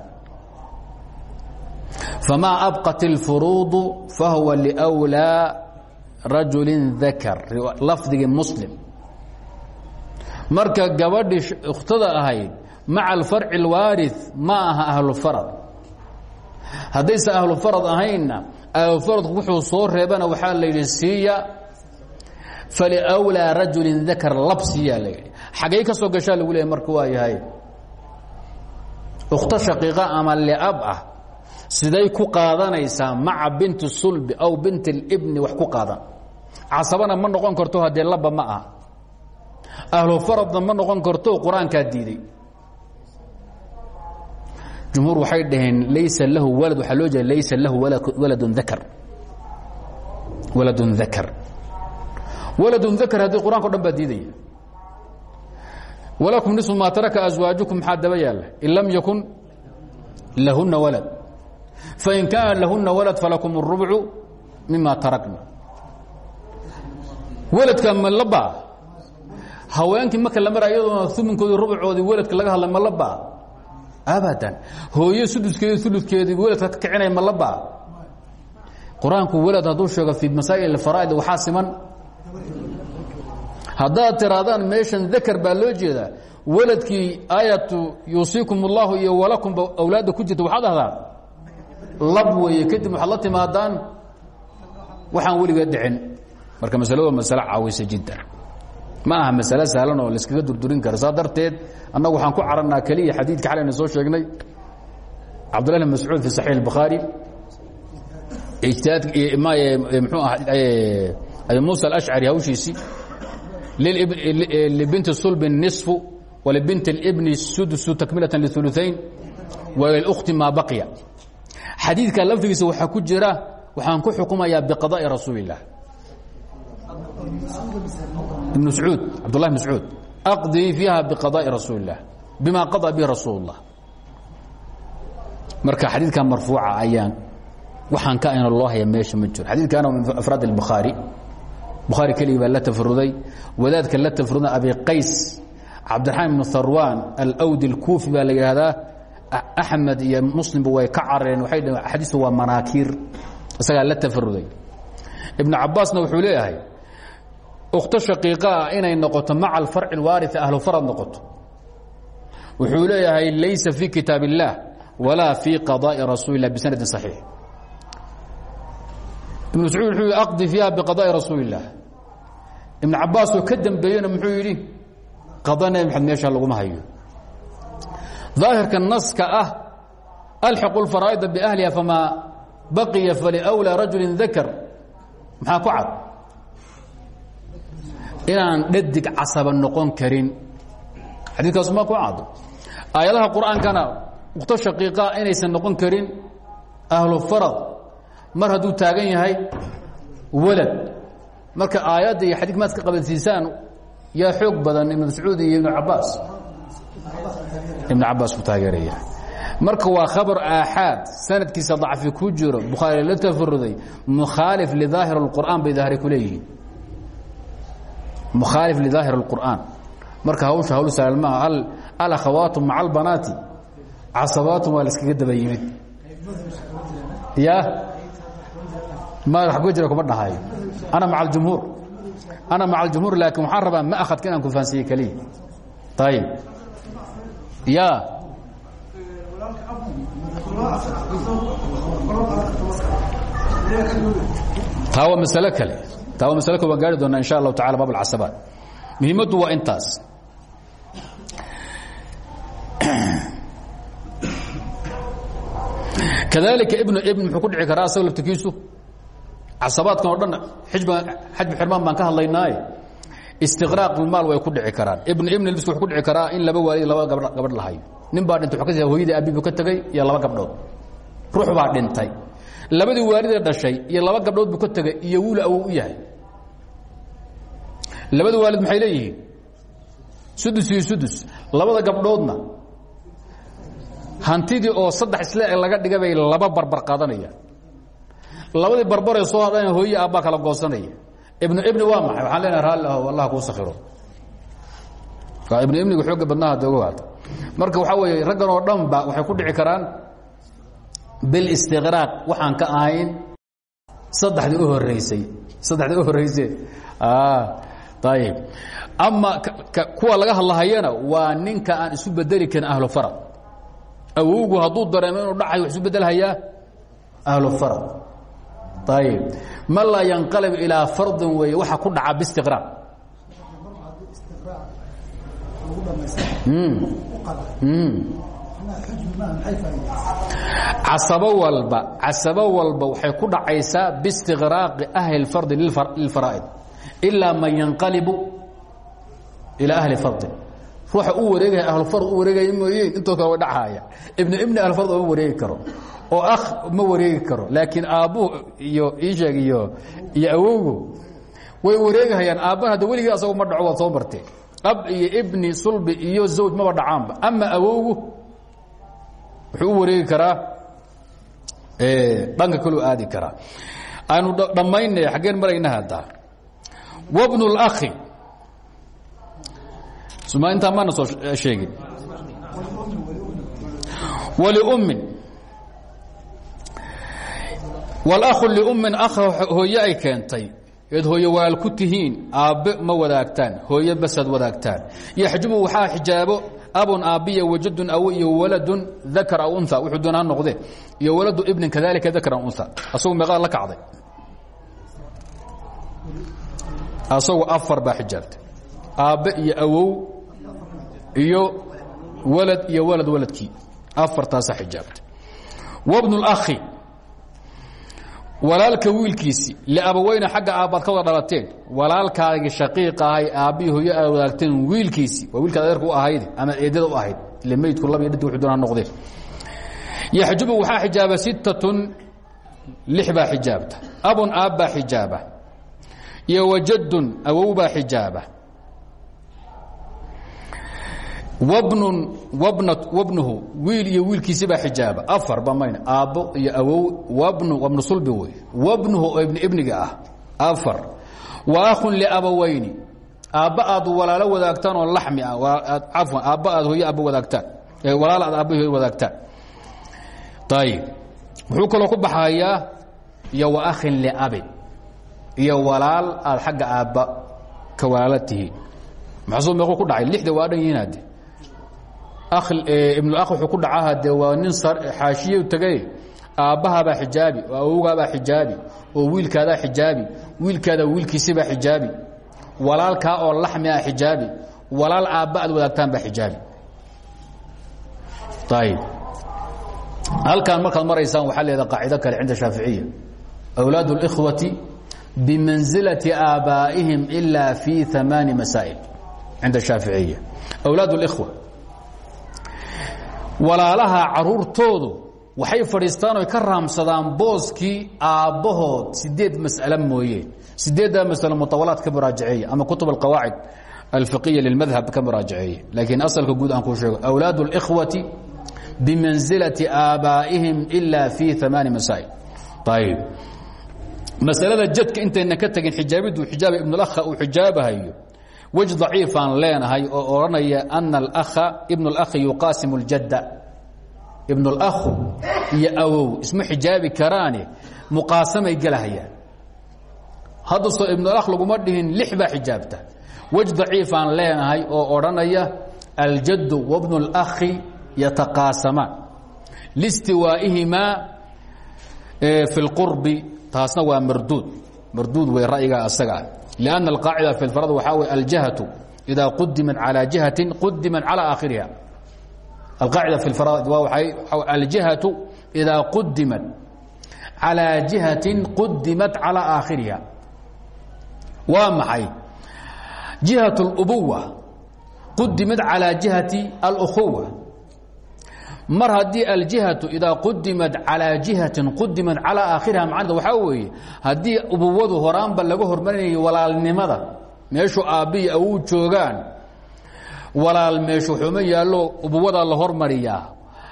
فma أbقت الفروuض fahuوa لأwlىa rajuli ذakr lafdigii mslim marka gabadhii ukhtada ahayd maca alfarci اlwaariث ma aha ahlufarad haddayse ahlufarad ahaynna ahlufaradku wuxuu soo reebana waxaa la yidhi siiya faliwlىa rajuli dakar lab siiyaa la yidhi xagay ka soo gashaa lagu leeya marka waa yahay ukhto shaqiiqa ama liab ah siday ku qaadanaysaa maca binti sulbi aw binti اlbni wax ku qaadan. Casabana ma noqon karto haddee laba ma aha. Ahlu faradna ma noqon karto qur'aankaa diiday. Jumhuur waxay dhaheen laysa lahu walad waxaa loo jeeda laysa lahu waladun dakar waladun dakar waladun dakar haddii qur'aanka o walakum nisu maa taraka aswaajukum maxaa daba yaalla? Yakun lahuna walad fain kaana lahuna walad falakum الrubcu mima tarakna weladka ma labaa haweenkii marka la mara iyadoona uminkoodii rubcoodii weladka laga hadlay ma labaa abadan hooyo suduskeedi uludkeedii weladka ka kicinaya ma labaa qur-aanku welad hadduu sheego fii masaa'il faraa'id waxaa siman haddaad tirahdaan meeshan dakar baa loo jeedaa weladkii aayatu yuusiikum اllahu iyo walakumba awlaadda ku jirta waxaad ahdaan lab weeye kadib waxaad la timaadaan waxaan weliga dhicin marka masaladu waa masale caawisa jiddan ma aha masale sahlan oo laiskaga durdurin kara saa darteed annagu waxaan ku carannaa keliya xadiidka xalayna soo sheegnay cabdullah bn mascuud fi saxiix اlbukhaari ijtihaad mxuu ah abi muusa alashcari hawshiisii libinti sulbi الnisfu walibinti اlbni sudusu takmilata liuluayn walilkhti maa baqya xadiidka lafdigiisa waxaa ku jira waxaan ku xukumayaa biqadaءi rasuuli الlah ibn mascuud cabdullah bn mascuud aqdii fiiha biqadaءi rasuuli الlah bima qaضى bihi rasuul الlah marka xadiidkan marfuuca ayaan waxaan ka ayna loo haya meesha ma jiro xadiidkaana min afraad الbukhaari bukhaari keligii baa la tafaruday wadaadka la tafaruda abi qays cabdiraxmaan ibnu harwan alawdi اlkuufi baa la yidhaahdaa axmed iyo muslimba way ka carareen waxay dhaheen xadiistu waa manaakiir isagaa la tafaruday ibnu cabaasna wuxuu leeyahay ukhto shaqiiqaa inay noqoto maca alfarci اlwaariث ahlu farad noqoto wuxuu leeyahay laysa fii kitaab الlah walaa fii qadaaءi rasuuli الlah bisanadin صaxiix ibn mascuud wuxuu yidhi aqdi fiiha biqadaءi rasuuli الlah ibn cabaasoo ka dembeeyena muxuu yidhi qada nebi maxamed meesha laguma hayo daahirka naska ah alxiqu اlfaraa'ida biahliha famaa baqiya faliwlىa rajuli dakar maxaa ku cad? Inaan dhadig casaba noqon karin. Xadiidkaas ma ku cado aayadaha qur'aankana ukhto shaqiiqa inaysan noqon karin ahlu farad mar hadduu taagan yahay walad. Marka aayadda iyo xadiik maad ka qabansiisaan yaa xoog badan ibn mascuud iyo ibnu cabaas ibn cabaas ku marka waa khabar aaxaad sanadkiisa dacfi ku jiro bukhaari la tafaruday mukhaalif lidaahir اlqur'aan bay daahri ku leeyihiin. Mukhaalif lidaahir اlqur'aan marka hawsha hawl sahal maaha alakhawaatu maca albanaati casabaatun waa la iskaga daba yimid. Ya? Ma ku jira kuma dhahayo. Ana maca aljumhuur ana maca aljumhuur laakiin waxaan rabaa ma akhadka inaan ku fahansiiye keliya ayib ya. Taa waa kale. Taa waa masalo kale waan gaari doonaa insha allahu tacala baab alcasabaat muhiimaddu waa intaas. Ibnu ibn muxuu ku dhici karaa asagoo laftikiisu casabaadkan o xirmaan baan ka hadlaynaaye istiqraaq bilmaal way ku dhici karaan. Ibn ilbis wuxuu ku dhici karaa in laba waalid laba gabadh lahayo nin baa dhintay wuxuu ka hooyadii aabi buu ka tegey iyo laba gabdhood. Ruux baa dhintay. Labadii waalidee dhashay iyo laba gabdhood buu ka tegey iyo wiil awow u yahay. Labada waalid maxay leeyihiin? Sudus iyo sudus. Labada gabdhoodna hantidii oo saddex isle laga dhiga bay laba barbar qaadanayaan. Labadii barbaree soo hadhana hooye aabbaa kala goosanaya ibnu ibni waa maxay? Waxaan leenahay raalli aho allah kuu sakhiro. Ibnu ibniga xooga badnaha hadda oga waata marka waxaa weeye raggan oo dhan ba waxay ku dhici karaan bilistiqraaq waxaan ka ahayn saddexdii u horeysay saddexdii u horreysay. Ayib ama kuwa laga hadlahayana waa ninka aan isu bedeli karin ahlu farad. Awowgu hadduu dareemo inuu dhacayo wax isu bedelhayaa ahlu farad ayib ma laa yanqalib ilaa fardin weeye waxa ku dhaca bistiqraaq casabo walba casabo walba waxay ku dhacaysaa biistiqraaqi ahli اfardi lilfaraa'id ilaa man yanqalibu ilaa ahli fardi ruuxa u wareegaya ahlufard u wareegaya mooyeen intoo kale way dhacaya. Ibnu ibni ahlufard oma wareegi karo oo akh ma wareegi karo laakiin aabbuhu iyo iisheeg iyo iyo way wareegahayaan. Aabbaha hadda weligii ma dhaco soo martee ab iyo ibni sulbi iyo zawj maba dhacaanba. Ama awowgu wuxuu u wareegi karaa dhanka kaluu aadi karaa. Aanu dhammaynay xaggeen marayna haddaa wabnu اlakhi suma intaa maana soo sheegin. Waliummin wاlakhu liummin akha hooye ay keentay eed hooye walaal ku tihiin aabbe ma wadaagtaan hooye basaad wadaagtaan yaxjubu waxaa xijaabo abun aabbiya wajadun aw iyo waladun dakar aw unha wuxuu doonaa noqde iyo waladu ibnin kadalika dakar aw unha asagu la kacday asagu afar baa xijaabtay aabbe iyo awow iyo walad iyo walad waladkii afartaasaa xijaabtay wabnu اlakhi walaalka wiilkiisii liabaweyne xagga aabbaad ka wada dhalateen. Walaalkaagi shaqiiq ahay aabbihi hooyo aad wadaagteen wiilkiisii waa wiilkaad adeerka u ahayd ama eedada u ahayd. Ile meydku laba iyo dhinta wuxuu doonaa noqdeen. Yaxjubu waxaa xijaaba sittatun lix baa xijaabta. Abun aab baa xijaaba. Iyo wajadun awow baa xijaaba wabnuhu. Wiil iyo wiilkiisi baa xijaaba. Afar ba mayna. Aabbo iyo awow. Wabnu sulbi wey wabnuhu oo ibn ibniga ah. Afar. Wa akhun liabawayni aabba aad walaalo wadaagtaan oo laxmi ah. Cafwan aabba aad hooyo aabba wadaagtaan. Walaal aad aabba hooyo wadaagtaan. Ayib wuxuu kaloo ku baxayaa iyo wa akhin liabin iyo walaal aad xagga aabba ka walaalo tihiin. Maxsuu meequu ku dhacay. Lixda waa dhan yihiin ibn wuuu ku dhacaha de waa nin xaashiye tagay aabbahabaa xijaabi oo awowgaabaa xijaabi oo wiilkaadaa xijaabi wiilkaada wiilkiisibaa xijaabi walaalkaa oo laxmi a xijaabi walaal aabba aad wadaagtaanbaa xijaabi ayb halkaan markaad maraysaan waxaa leeda qaacido kale cinda shaaficiya awlaad اlkhwati bimansilati aabaa'ihim ilaa fii amaani masaa'il cinda shaaficiya wlaad اkhwa walaalaha caruurtoodu waxay fadhiistaan oy ka raamsadaan booskii aabbahood. Sideed mas'ale mooye. Sideeddaa masalo mutawalaad ka muraajaceeya ama kutub alqawaacid alfiqiya lilmadhab ka muraajaceeye laakiin asalka guud aan kuu sheego awlaad اlkhwati bimansilati aabaa'ihim ila fi amaani masaa'il. Ayb masalada jadka intayna ka tagin xijaabidu xijaaba ibnulakha uu xijaabahayo wej daciifaan leenahay oo odhanaya ana alakha ibn اlakhi yuqaasimu اljadda ibnulakhu iyo awow isma xijaabi karaane muqaasamay gelahayaan haddasoo ibnulakh laguma dhihin lix baa xijaabta wej daciifaan leenahay oo odhanaya aljaddu wabnu اlakhi yataqaasamaan listiwaa'ihimaa fi اlqurbi taasna waa marduud marduud wey ra'yigaa asaga ah لأن القاacدة في الفرض waxaa w الجهة إذا قdiمت عalى جiهaة قdiمت عalى آkhiriha القاacدة في الفرض الجiهaة إذا قdiمت عalى جiهaة قdiمت عalى آkhiriha waa maxay جiهaة الأبوة قdiمت عalى جiهaة الأخوة mar haddii aljihaةu idaa qudimat calىa jihatin qudimat calىa aakhiriha macnada waxaa weeye haddii ubuwadu horaanba laga hormarinayo walaalnimada meeshuu aabbihi awow joogaan walaal meeshu xuma yaallo ubuwadaa la hormariyaa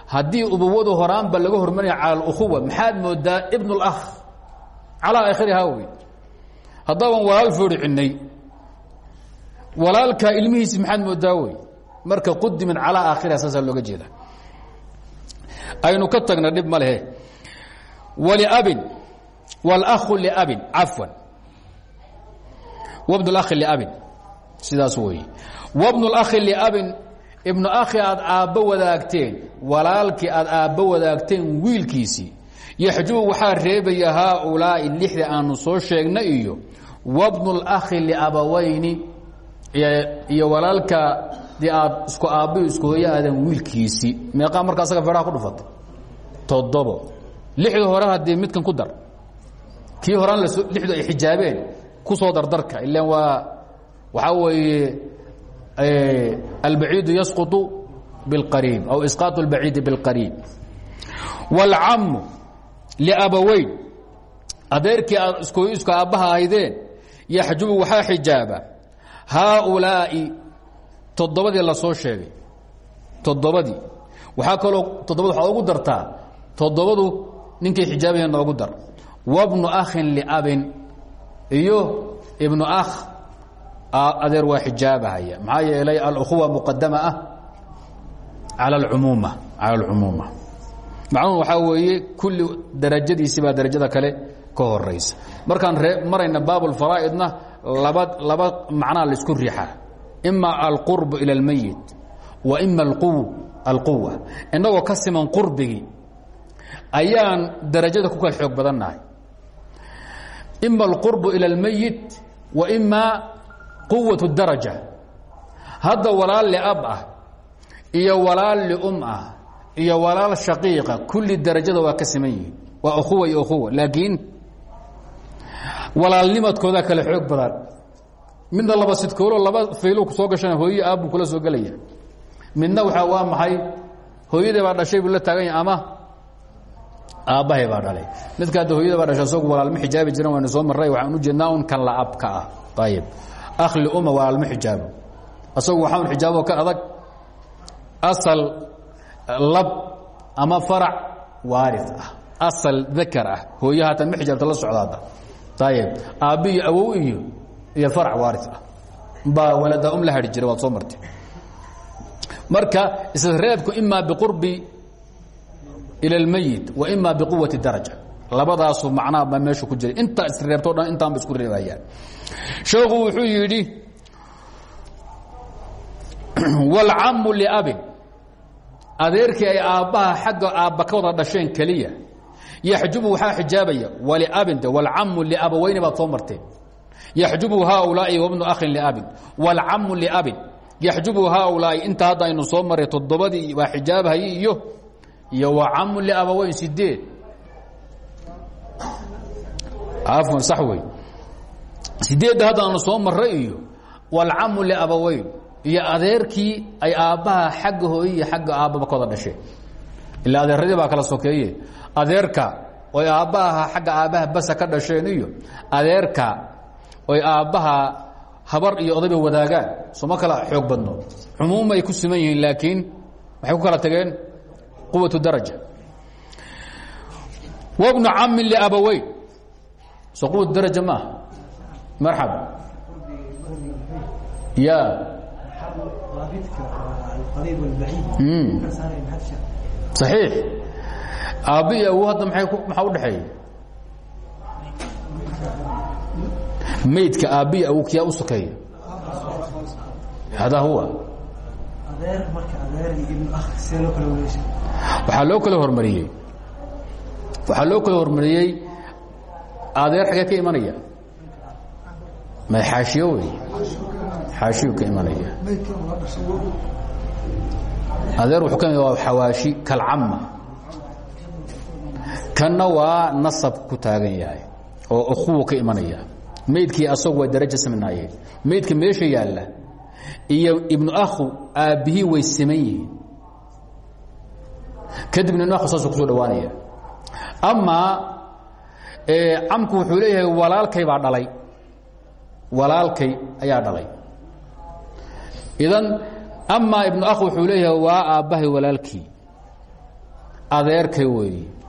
haddii ubuwadu horaanba laga hormarinaya calى اlأkhuwa maxaad moodaa ibn اlأkh calىa aakhiriha wey haddaaban walaal foodhicinay walaalkaa ilmihiisi maxaad moodaa wey marka qudimat calىa aakhiriha saasaa looga jeeda aynu ka tagna dhib ma lehe wliabin wاlأhu لabin cafwan wbn اlأhi لabin sidaas weeye wbnu اlأhi لabin ibnu akhi aad aabbo wadaagteen walaalkii aad aabbo wadaagteen wiilkiisii yaxjubu waxaa reebaya haaulaa'i lixda aanu soo sheegna iyo wbnu اlأhi لabawayni iyo walaalka dii aad isku aabbi isku hooyo aadan wiilkiisii meeqaa marka asaga feedhaha ku dhufatay toddobo lixda hore haddii midkan ku dar kii horaan las lixdu ay xijaabeen ku soo dardarka ilan waa waxaa weeye albaciidu yasquطu biاlqariib aw isqaaط اlbaciidi biاlqariib wاlcammu liabaweyn adeerkii aad isku aabbaha ahaydeen yaxjubu waxaa xijaaba haaulaa'i toddobadii la soo sheegay. Toddobadii. Waxaa kaloo toddobada waxaa ugu dartaa toddobadu ninkay xijaabaya noogu dar. Wabnu akhin liabin iyo ibnu akh adeer waa xijaabahaya maxaa yeelay alukhuwa muqadama ah cala alcumuuma cala alcumuuma. Macnuhu waxaa weeye kulli darajadiisi baa darajada kale ka horaysa markaan ree marayna baabulfaraa'idna laba laba macnaa la isku riixa ima alqurbu ila اlmayit wa ima alquwa innagoo ka siman qurbigii ayaan darajada ku kala xoog badannahay ima alqurbu ila اlmayit wa ima quwaة daraja hadda walaal liab ah iyo walaal lium ah iyo walaal shaqiiqa kulli darajada waa ka siman yihiin waa ukhuwa iyo ukhuwa laakiin walaalnimadkoodaa kale xoog badan midna laba sidkoolo laba faylo soo gashana hooye aabbuu kula soo gelaya midna waxaa waa maxay? Hooyadii baa dhashay buu la taagan yahay ama aabbahay baa dhalay. Midka hadda hooyada baa dhashay isagu walaalma xijaabi jiran waynu soo marray waxaan u jeednaa un kan la abka ah. Ayib akhli uma walaalma xijaabo isagu waxaa un xijaabo ka adag asal lab ama farac waaris ah. Asal dakar ah. Hooye haatan ma xijaabta la socdaada ayib aabbi iyo awow iyo iyo farac waaris ah baa walada um la hadhi jira waad soo martay marka isreebku ima biqurbi ila اlmayit wa ima biquwati daraja labadaasu macnaha baa meeshu ku jira intaa isreebto dhan intaan ba isku reebayaan sheekhu wuxuu yidhi wاlcamu liabin adeerkii ay aabbaha xagga aabba ka wada dhasheen keliya yaxjubu waxaa xijaabaya waliabin de wاlcamu liabaweyni baad soo marteen yaxjubu haaulaa'i wabnu akhin liabin wاlcamu liabin yaxjubu haaulaa'i inta hadda aynu soo maray toddobadii waa xijaabhaye iyo iyo wa camu liabaweyn sideed afwan sax wey sideedda hadda aanu soo marray iyo wاlcamu liabaweyn iyo adeerkii ay aabbaha xagga hooye iyo xagga aabbaba ka wada dhasheen ilaa adeeradii baa kala sokeeye adeerka oy aabbaha xagga aabbaha basa ka dhasheen iyo adeerka oy aabbaha habar iyo odayba wadaagaan soma kala xoog badno. Cumuumay ku siman yihiin laakiin waxay ku kala tageen quwatu daraja. Wabnu camin liabaweyn soo quwatu daraja maaha marxaba. Ya. صaxiix aabbi iyo awow hadda maxaa u dhexeeya maydka aabbiya awow kiyaa u sokeeya hadaa huwa. Waxaa loo kala hormariyey. Waxaa loo kala hormariyey adeer xagee ka imanaya. Ma xaashiyo wey? Xaashiyu ka imanaya. Adeer wuxuu ka mid waa xawaashi kalcama kanna waa nasab ku taagan yahay oo ukhuwa ka imanaya maydkii asagu waa darajo saminaayeen maydka meesha yaalla iyo ibnu akhu aabbihii way siman yihiin. Kadibna ibnu akhu saasuu ku soo dhawaanaya. Amaa camku wuxuu leeyahay walaalkay baa dhalay. Walaalkay ayaa dhalay. Idan amaa ibnu akh wuxuu leeyahay waa aabbahay walaalkii. Adeerkay weeye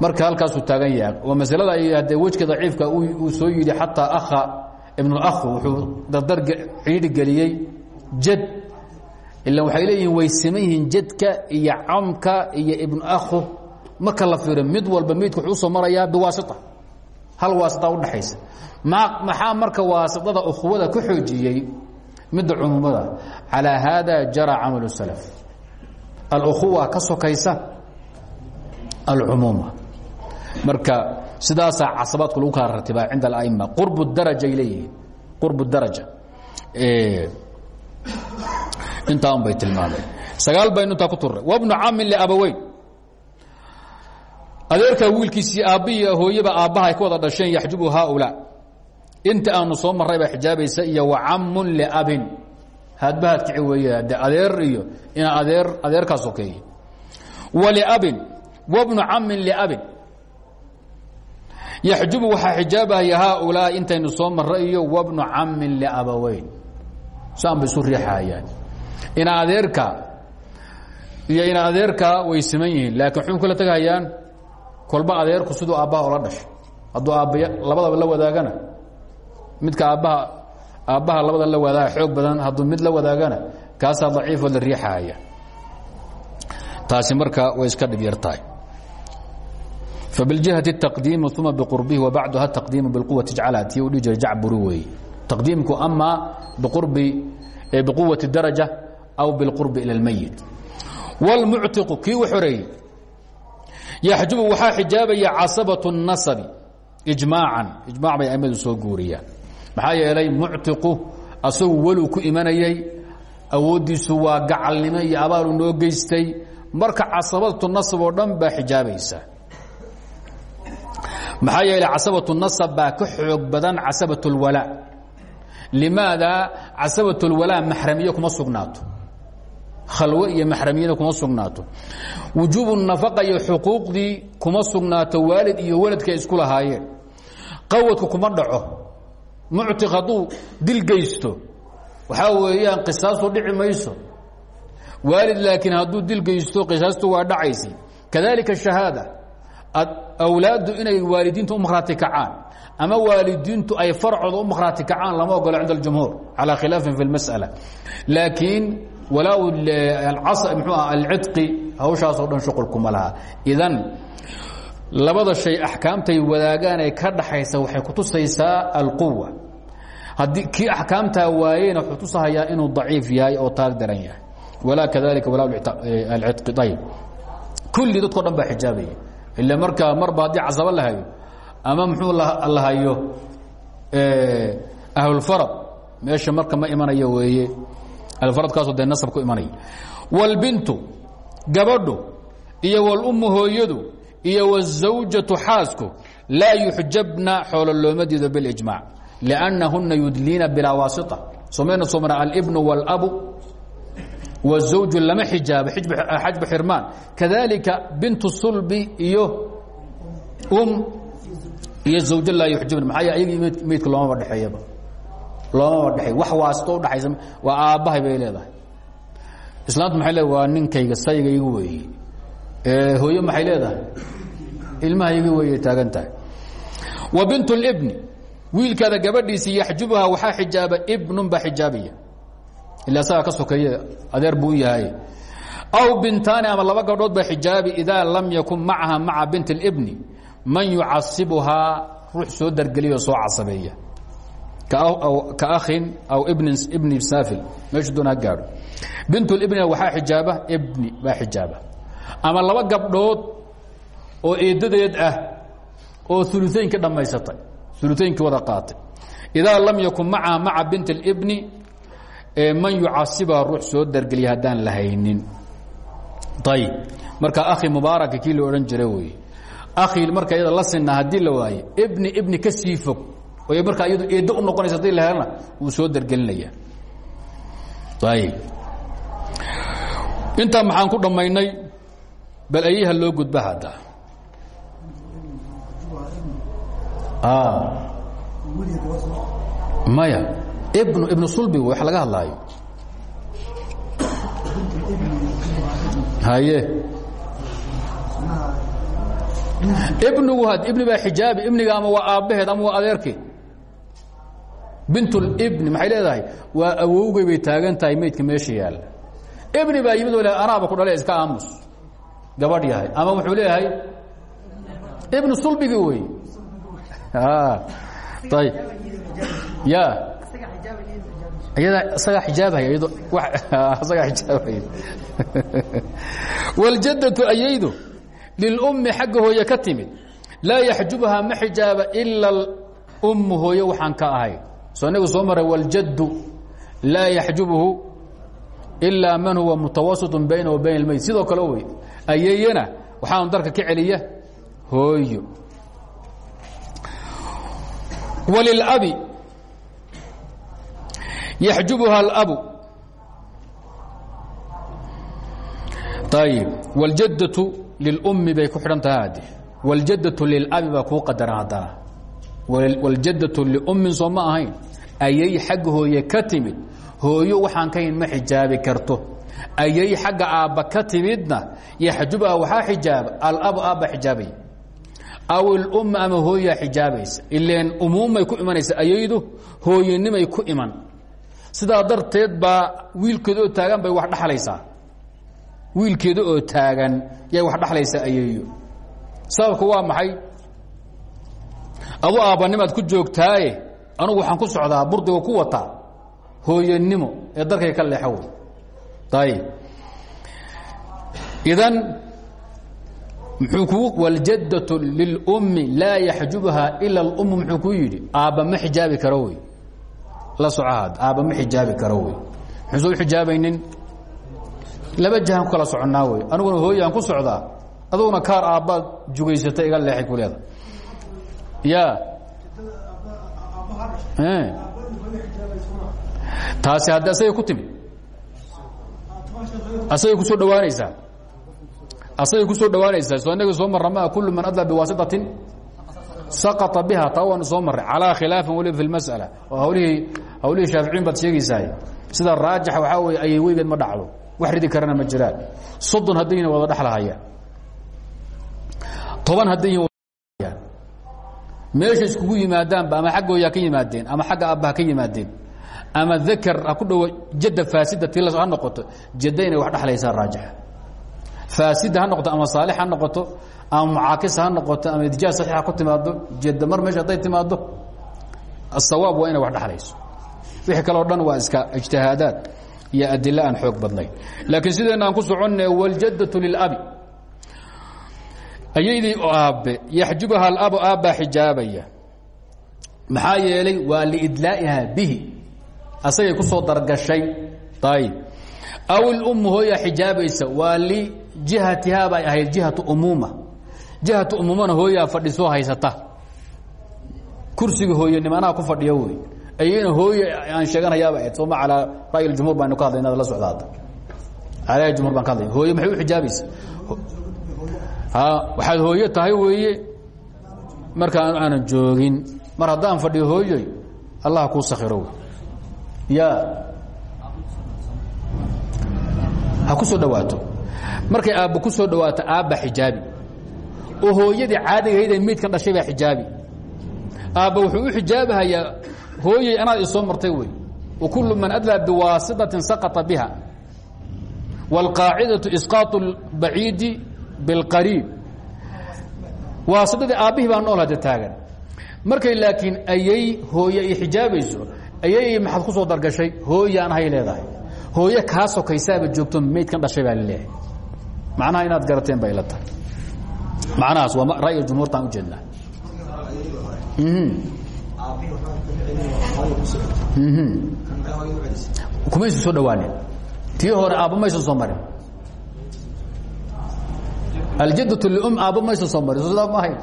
marka halkaasuu taagan yahay. Waa masalada ay haddee wejka daciifka uu soo yidhi xataa akha ibnuakhu wuxuu dardar ciidhi geliyey jad. Ila waxay leeyihiin way siman yihiin jadka iyo camka iyo ibnu akhu marka la fiiro mid walba meydka wuxuu u soo marayaa biwaasita. Hal waasita udhaxaysa ma maxaa marka waasitada ukhuwada ka xoojiyey? Midda cumuumada. Calىa haada jara camal salaf. Alukhuwa ka sokaysa alcumuuma marka sidaasaa casabaadku lagu kala ratibaa cinda aima qurb daraja ay leeyihiin qurb daraja. Intaa un bay tilmaameen. Sagaal baynu intaa ku turray wabnu camin liabaweyn. Adeerkaa wiilkiisii aabbihiiyo hooyaba aabbaha ay ka wada dhasheen yaxjubu haaulaa inta aanu soo marray baa xijaabaysa iyo wacamun liabin. Haadbahaad kici weeye. De adeer iyo ina adeer adeerkaa sokeeye waliabin wabnu camin liabin yaxjubu waxaa xijaabahaya haaulaa'i intaynu soo marra iyo wabnu camin liabaweyn. Saan bay isu riixahayaan ina adeerka iyo ina adeerka way siman yihiin laakiin waxay kala tegahayaan kolba adeerku siduu aabbaha ola dhashay. Hadduu aabby labadaba la wadaagana. Midka aabbaha aabbaha labada la wadaaga xoog badan hadduu mid la wadaagana kaasaa daciifoo la riixahaya taasi marka way iska dhib yar tahay فبالجهة التقديم ثم بقربه وبعدها التقديم بالقوة اجعلها تي udhi jira jacburi wey تقديمku أما بqرب بقوة الدرجة أو بالقرب إلى الميت والمعتق kii u xoreeyey يحجب waxaa xijaabaya caصبة النaصب إجماعا إجماع bay أmadu soo guuriyaan maxaa yeelay muctiqu asagu weluu ku imanayay awooddiisu waa gacalnimo iyo abaalu noo geystay marka casabatu nasab oo dhan baa xijaabaysa maxaa yeelay casabatu nasab baa ka xoog badan casabat اlwalaa limaada casabat اlwalaa maxramiye kuma sugnaato. Khalwe iyo maxramiyada kuma sugnaato. Wujuubu nafaqa iyo xuquuqdii kuma sugnaato waalid iyo waladka isku lahaayeen. Qawadku kuma dhaco. Muctiq dil geysto. Waxaa weeyaan qisaastu dhici mayso. Waalid laakiin hadduu dil geysto qisaastu waa dhacaysi. Kadalika shahaada awlaaddu inay waalidiintu u makhraati kacaan ama waalidiintu ay farcooda u makhraati kacaan lama ogolo cinda اljumhuur calى khilaafin fi اlmasأala laakiin walaa mxuu ah alcidqi hawshaasoo dhan shuqulkuma laha idan labada shay axkaamtay wadaagaan ee ka dhaxaysa waxay kutusaysaa alquwa haddii kii axkaamtaa waayeyna wuxuu tusahayaa inuu daciif yahay oo taag daran yahay walaa kadalika walaa alcidqi ayb kulli dadko dhan baa xijaabaya ila marka marba haddii casabo la hayo ama muxuu la hayo ahlulfarad meesha marka ma imanayo weeye ahlulfaradkaasoo dee nasab ku imanaya wاlbintu gabadhu iyo wاlummu hooyadu iyo wالزawjaةu xaasku laa yuxjabna xoolo looma diido biاlijmaac لأnnahuna yudliina bilaa waasiطة somayna soo mara alibn wاlabu wزawju lama xijaabo xajbu xirmaan. Kadalika bintu sulbi iyo um iyo zawjo laa yuxjibna maxaa y ayagii meydka loomaba dhexeeyaba. Loomaba dhexeey wax waasto udhaxaysa waa aabbahay bay leedahay. Islaantu maxay leedahay? Waa ninkayga saygayaga weeye hooyo maxay leedahay? Ilmahayga weeye taagan tahay. Wa bint اlbni wiilkaada gabadhiisii yaxjubuhaa waxaa xijaaba bnun baa xijaabiya ila asagaa ka sokeeye adeer buu u yahay aw bintaani ama laba gabdhood baa xijaabi idaa lam yakun macaha maca bint اlbni man yucasibuhaa ruux soo dargeliya oo soo casabeeya ka akhin aw ibni saafil meeshu doon ha gaadho bint اlbnina waxaa xijaaba ibni baa xijaaba ama laba gabdhood oo eedadeed ah oo uluaynka dhammaysatay uluaynkii wada qaatay idaa lam yakun macaha maca bint اlbni man yucasibaha ruux soo dargeliya haddaan la haynin. Ayb marka akhi mubaaraka kii la odhan jira wey akhi marka iyada la sinaa haddii la waaye ibni ibni ka sii fog oy markaa iyadu eeddo u noqonaysa haddii la helana wuu soo dargelinaya. Ayb intaa maxaan ku dhammaynay bal ayaha loo gudba hadda. Maya ibnu ibnu sulbi wax laga hadlaayo. Haye. Ibnigu had ibni baa xijaabi ibniga ama waa aabbaheed ama waa adeerkeed bintulibni maxay leedahay? Waa awowgay bay taagan tahay meydka meesha yaalla ibni baa yimid le anaaba ku dhale iska aamus. Gabadh yahay. Ama wuxuu leeyahay ibnu sulbigi wey ayb ya iyada isagaa xijaabhaya iyado isagaa xijaabhaya wاljaddatu *laughs* ayaydu lilummi xagga hooye ka timid laa yaxjubhaa ma xijaaba ila ummu hooye waxaan ka ahay soo inagu soo maray wاljaddu laa yaxjubhu ilaa man huwa mutawasiط bayna wa bayn اlmeyd sidoo kale wey ayeeyana waxaanu darka ka celiya hooyo wlilabi yaxjubha اlabu ayib wاljaddatu lilummi bay ku xidhan tahay ade wاljaddatu lilabi baa kuu qadaran haddana wاljaddatu liummin soo ma ahayn ayay xagga hooye ka timid hooyo waxaan ka hayn ma xijaabi karto ayay xagga aabba ka timidna yaxjubaha waxaa xijaaba alabu aabba xijaabaya aw ilumma ama hooyaa xijaabaysa ileen umuummay ku imanaysa ayaydu hooyanimay ku iman sidaa darteed baa wiilkeeda taagan bay wax dhaxlaysaa. Wiilkeeda oo taagan yay wax dhaxlaysaa ayeeyo. Sababku waa maxay? Adu aabbanimaad ku joogtaaye anugu waxaan ku socdaa burdiga ku wataa hooyanimo ee darkay ka leexo wey. Idan muxuu kuu wاljaddatu lilummi laa yaxjubha ila اlummu muxuu kuu yidhi aabba ma xijaabi la socohaad aabba ma xijaabi karo wey muxuusa u xijaabaynin? Laba jahan ku kala soconnaa wey aniguna hooyaan ku socdaa aduguna kaar aabbaad jugaysata iga leexay ku leeda ya. Taasi haddi asagay ku timid. Asagay ku soo dhawaanaysaa. Asagay ku soo dhawaanaysaa. Soo inaga soo marra maa kullu man adlaa biwaasitatin saqaa biha taa waanu soo maray calaa khilaafin waliba fi masala oo hawlihii hawlihii shaaficiyun baad sheegaysahay sida raajixa waxaa weye ayay weygeed ma dhacdo wax ridi karana ma jiraan soddon haddayihin wada dhexlahayaan toban haddayihin meesha iskugu yimaadaanba ama xaggooyaa ka yimaadeen ama xagga aabbaha ka yimaadeen ama dakar ha ku dhawo jadda faasida tii ha noqoto jadda inay wax dhexlaysaa raajixa faasida ha noqoto ama saalix ha noqoto ama mucaakisa ha noqoto ama idjaa saxiixa ku timaado jadda mar meesha hadday timaado asawaab waa inay wax dhexlayso wixii kaleo dhan waa iska ijtihaadaad iyo adilo aan xoog badnayn. Laakiin sideenna aan ku soconne wاljaddatu lilabi ayaydii aabbe yaxjubaha alabu aabbaa xijaabaya. Maxaa yeelay waa liidlaa'iha bihi. Asagay ku soo dargashay. Ayb aw ilummu hooyaa xijaabaysa waa lijihatihaa bay ahayd jihatu umuuma jihatu umuumana hooyaa fadhisoo haysata. Kursiga hooyanimo anaa ku fadhiyo wey. Ayayna hooye aan sheeganayaaba ahayd. Sooma calaa ra'yi jumhuur baanu ka hadlay inaad la socda hadda. Calaa jumhur baan ka hadlay hooye maxay u xijaabaysa waxaad hooyo tahay weeye. Marka aanan joogin mar haddaan fadhiyo hooyoy allah kuu sakiro ya. Ha ku soo dhawaato. Markay aabba ku soo dhawaato aabba xijaabi oo hooyadii caadigahayd ee meydkan dhashay baa xijaabi aabba wuxuu u xijaabahayaa hooyey anaad isoo martay wey wa kullu man adlaa biwaasitatin saqطa biha wاlqaacidaةu isqaaط اbaciidi bilqariib waasidadii aabbihii baa nool hadda taagan markay laakiin ayay hooye ay xijaabayso ayay maxaad ku soo dargashay hooyaan ahay leedahay hooye kaa sokaysaaba joogto maydkan dhashay baa laleeyahay macnaha inaad garateen bay la tahay macnahaas waa ra'yi jumhuurtaan ujeednaa kumaysu soo dhawaanin. Tii hore aabba maysan soo marin. Aljadة lm aabbo maysa soo mari sidaa ma ahayn.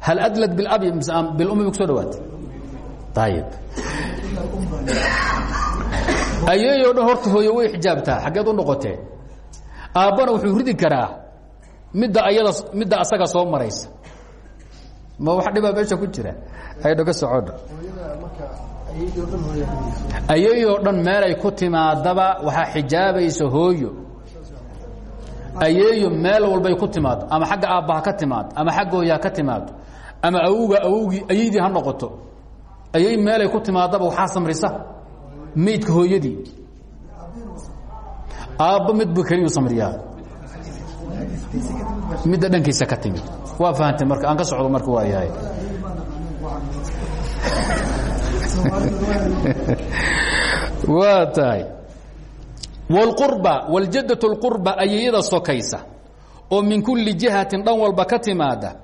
Hal adlad bilabi bilumi ba ku soo dhawaatay? Ayib ayeeyoo dhan horta hooye way xijaabtaa xaggeed u noqotee. Aabbana wuxuu ridi karaa midda ayada midda asaga soo maraysa. Ma wax dhibaa meesha ku jira? Aydho ka socodha ayeeyoo dhan meelay ku timaadaba waxaa xijaabaysa hooyo. Ayeeyo meel walbay ku timaado ama xagga aabbaha ka timaado ama xagga hooyaha ka timaado ama awowga awowgii ayeydii ha noqoto. Ayay meelay ku timaadaba waxaa samrisa. Maydka hooyadii. Aabbo midbu keliyu samriyaa midda dhankiisa ka timid waa fahamtay marka aan ka socdo marka waa yahay *laughs* waa tahay wاlqurba wاljadaة اlqurba ayayada sokaysa oo min kuli jihatin dhan walba ka timaada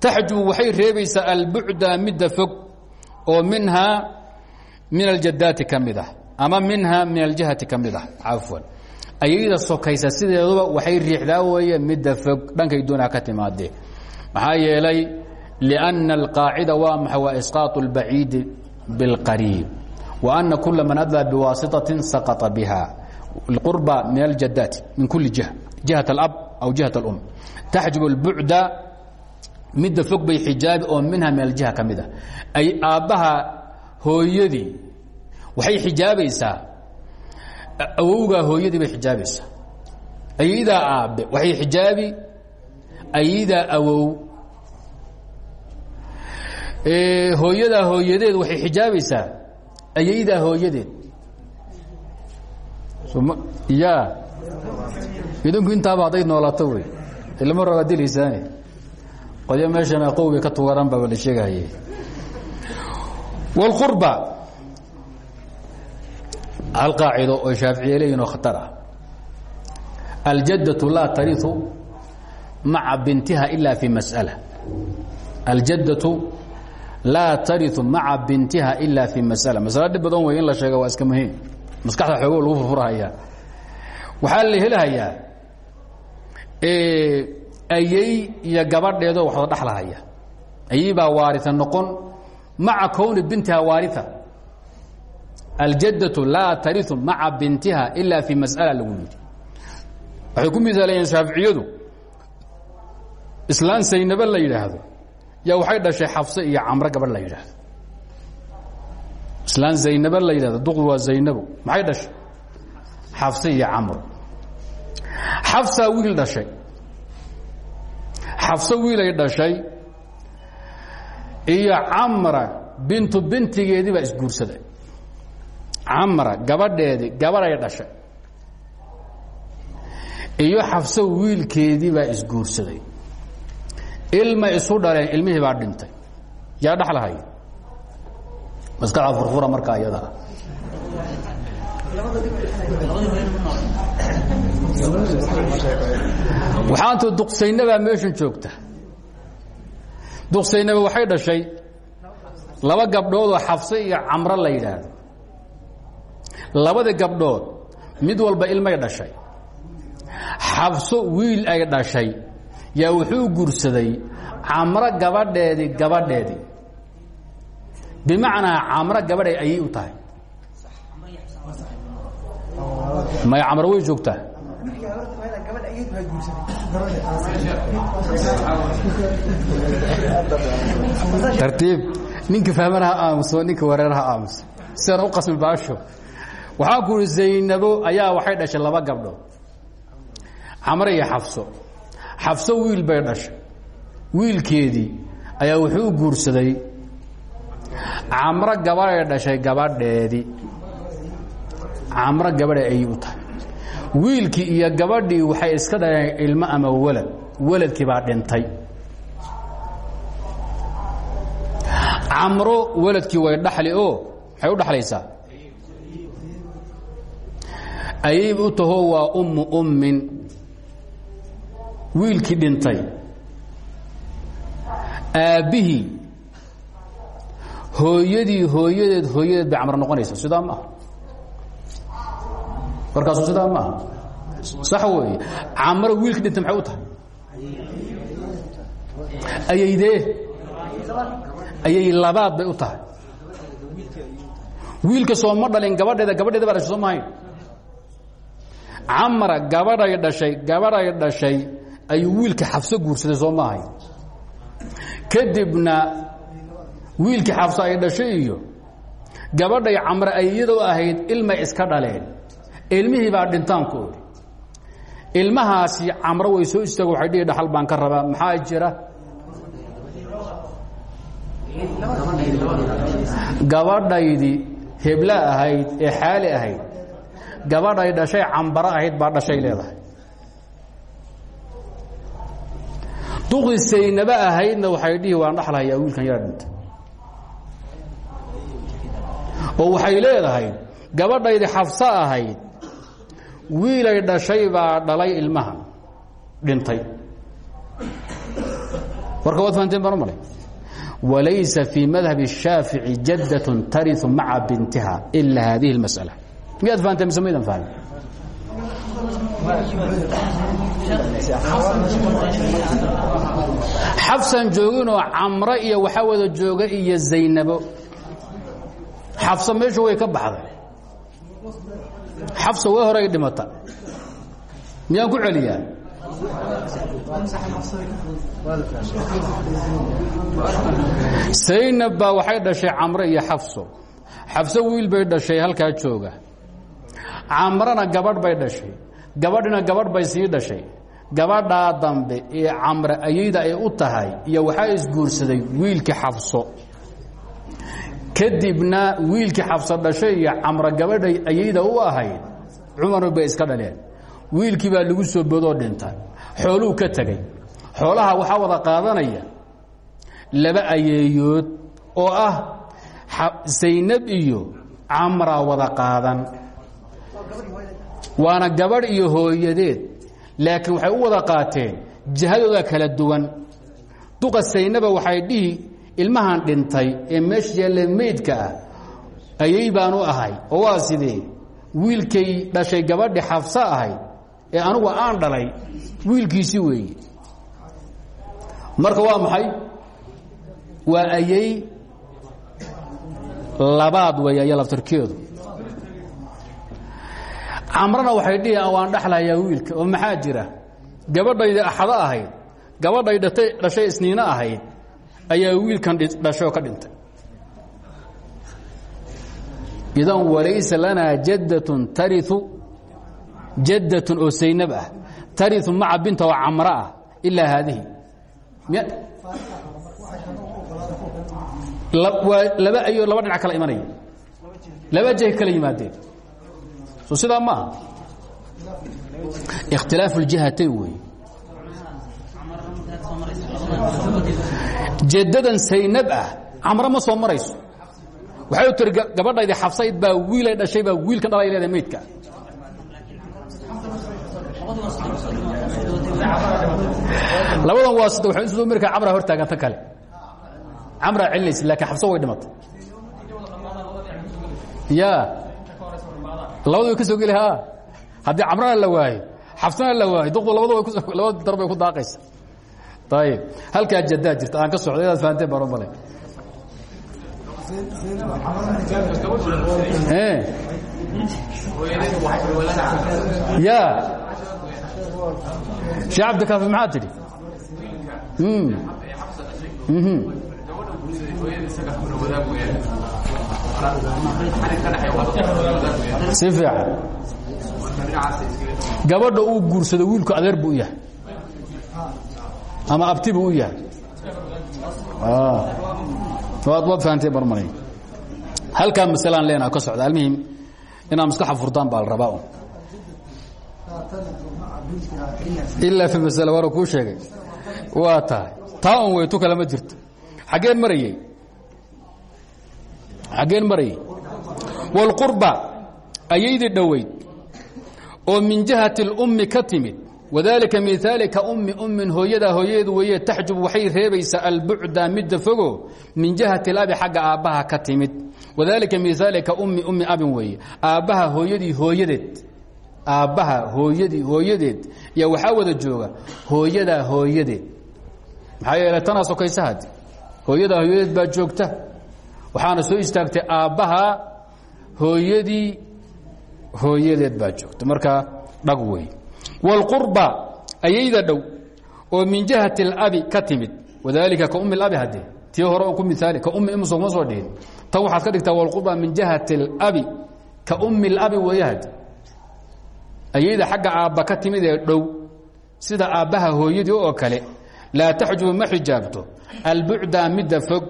taxjubu waxay reebaysaa albucda midda fog oo minhaa min aljadaati ka mid ah ama minhaa min aljihati ka mid ah cafwan ayayda sokaysa sideeduba waxay riixdaa weeye midda fog dhankay doonaa ka timaadee maxaa yeelay لأnna alqaacida waa maxa waa isqaaط اlbaciidi biاlqariib وأna kula man adlaa biwaasitaةi saqطa biha الqربى من الجدات من كuلi جiهة جiهة الأب aw jihat اlum taxjib اlbucda midda fog bay xijaabi oo minha min aljiha ka mid a ay aabbaha hooyadii waxay xijaabaysaa awowgaa hooyadii bay xijaabaysaa ayadaa aabbe waxay xijaabi ayadaa awow. Hooyadaa hooyadeed waxay xijaabaysaa ayaydaa hooyadeed. Ya. Idinku intaaba hadday noolaato wey. Ilmo rabaa dilaysaane qodyo meeshan aqowga ka tugaran baaba la sheegahaye wاlqurba hal qaacido oo shaaficiye leeyihiin oo khatar ah aljaddatu laa tariu maca bintiha ila fi masأala aljaddatu laa tariu maca bintiha ila fi masأala masale dhib badan wey in la sheega waa iska muhiim maskaxda xoogo lagu furfurhayaa waxaa la helahayaa ayey iyo gabadheedoo wax wada dhexlahaya ayey baa waaria noqon maca kowni bintiha waaria aljaddatu laa tariu maca bintiha ila fi masأala lagu yidhi waxay ku misaalayeen shaaficiyadu islaan saynaba la yidhaahdo yaa waxay dhashay xafse iyo camro gabadh la yidhaahdo islaan zaynaba la yidhahdo duqdu waa zaynabo maxay dhashay xafse iyo camro xafsaa wiil dhashay xafse wiilay dhashay iyo camra bintu bintigeedii baa isguursaday camra gabadheedii gabadhay dhashay. Iyo xafso wiilkeedii baa isguursaday. Ilma isu dhaleen ilmihii baa dhintay. Yaa dhexlahay maskaxda furfura markaa iyadaa waxaantu duqsaynabaa meeshan joogta. Duqsaynaba waxay dhashay. Laba gabdhoodoo xafse iyo camro la yidhaahdo labadii gabdhood mid walba ilmay dhashay xabso wiil ay dhashay yaa wuxuu guursaday camro gabadheedii gabadheedii. Bimacnaa camro gabadhay ayay u tahay. May camro way joogtaa? Tartiib ninka fahmana ha aamuso ninka wareer ha aamuso? Sidaan u qasmi baasho waxaa ku uri zaynabo ayaa waxay dhashay laba gabdhood camre iyo xafso. Xafso wiil bay dhashay. Wiilkeedii ayaa wuxuu guursaday. Camro gabadhay dhashay gabadheedii. Camro gabadhay ayay u tahay. Wiilkii iyo gabadhii waxay iska dhaleen ilmo ama walad waladkii baa dhintay. Camro waladkii way dhaxli oo maxay u dhaxlaysaa ayayb u taho ummu ummin. Wiilkii dhintay. Aabbihii. Hooyadii hooyadeed hooyadeed bay camro noqonaysa sidaa maaha warkaasu sidaa maaha sax weeye. Camro wiilkii dhintay maxay tahay? Ayaydee ayay labaad bay u tahay. Wiilka sooma dhalin gabadheeda gabadheeda baa soo mahayn camra gabadhay dhashay gabadhay dhashay ayuu wiilka xafso guursaday soo maahay. Kadibna wiilkii xafso ay dhashay iyo gabadhay camre ay iyadoo ahayd ilmay iska dhaleen. Ilmihii baa dhintaankoodi ilmahaasi camro way soo istaago waxay dhihi dhaxal baan ka rabaa maxaa jira? Gabadhaydii hebla ahayd ee xaali ahayd gabadhay dhashay cambaro ahayd baa dhashay leedahay duqi saynaba ahaydna waxay dhihi waan dhaxlahayaa wiilkan yaa dhintay oo waxay leedahay gabadhaydii xafso ahayd wiilay dhashay baa dhalay ilmahan dhintay warka waad fahanteen baan u malay walaysa fii madhab الshaafici jaddaة tariu maca bintiha ila hadihi اlmasأala miyaad fahanteen mise maydan fahmin xafsan jooginoo camro iyo waxaa wada jooga iyo zaynabo xafsa meeshu way ka baxday xafsa way horay dhimata miyaan ku celiyaa saynab baa waxay dhashay camre iyo xafso xafso wiil bay dhashay halkaa jooga camrana gabadh bay dhashay. Gabadhina gabadh bay sii dhashay. Gabadhaa dambe ee camre ayayda ay u tahay iyo waxaa isguursaday wiilkii xafso. Kadibna wiilkii xafso dhashay iyo camre gabadhay ayayda u ahayd cumar bay iska dhaleen. Wiilkii baa lagu soo boodoo dhintay xooluu ka tegey xoolaha waxaa wada qaadanaya laba ayeeyood oo ah saynab iyo camraa wada qaadan waana gabadh iyo hooyadeed laakiin waxay u wada qaateen jihadooda kala duwan. Duqa saynaba waxay dhihi ilmahan dhintay ee meesha yaalla meydka ah ayay baan u ahay oo waa sidee? Wiilkay dhashay gabadhi xafso ahayd ee anugu aan dhalay wiilkiisi weeye. Marka waa maxay? Waa ayay labaad wey aya laftarkeedu camrana waxay dhihi waan dhexlahayaa wiilka. Oo maxaa jira? Gabadhayda axado ahayd gabadhay dhatay dhashay isniino ahayd ayaa wiilkan dhashay oo ka dhintay. Idan walaysa lanaa jaddatun tariu jaddatun oo saynab ah. Tariu maca binta oo camro ah ilaa haadihi. Laba dhinac kala imanaya laba jeh kala yimaadeen so sidaa maaha ikhtilaafu اljihatayn wey. Jadadan saynab ah camro ma soo marayso. Waxay u tiri gabadhaydii xabsayd baa wiilay dhashay baa wiilkan dhalay leedahay meydka. Labadan waa sida waxay isu markaa camraa hor taaganta kale. Camraa celinaysa laakiin xabso way dhimatay. Ya labada way ka soo geli ha. Haddii camrana la waayo xabsana la waayo duqdu labada labada dar bay ku daaqaysa. Ayib halkaa jadaa jirta aan ka socdo inaad fahanteen baan u malay. Ya shee cabdikaafi maxaa tidhi si fiican. Gabadha uu guursado wiilku adeer buu u yahay. Ama abti buu u yahay. Waad waad fahanteen barmay halkaa masalaan leenaha ka socda. Almuhim inaad maskaxa furtaan baa la rabaa ilaa fi masale waana kuu sheegay. Waa tahay. Taa un wey tu kale ma jirto. Xaggeen marayey xaggeen marayey wاlqurba ayaydii dhoweyd oo min jihati اlummi ka timid wadalika miaalika ummi ummin hooyadaa hooyadeedu weeye taxjub waxay reebaysaa albucda midda fogo min jihati اlabi xagga aabbaha ka timid wadalika miaalika ummi ummi abin weeye aabbaha hooyadii hooyadeed aabbaha hooyadii hooyadeed yaa waxaa wada jooga hooyadaa hooyadeed maxaa yeele tanaa sokaysa hadi hooyadaa hooyadeed baa joogta waxaana soo istaagtay aabbaha hooyadii hooyadeed baa joogta marka dhag wey wاlqurba ayayda dhow oo min jihati اlabi ka timid wadalika ka ummi اlabi hadde tii hore ku miaali ka ummi imso kuma soo dhihin tan waxaad ka dhigtaa wاlqurba min jihati اlabi ka ummi اlabi weeye hadde ayayda xagga aabba ka timid ee dhow sida aabbaha hooyadii oo kale laa taxjubu ma xijaabto albucda midda fog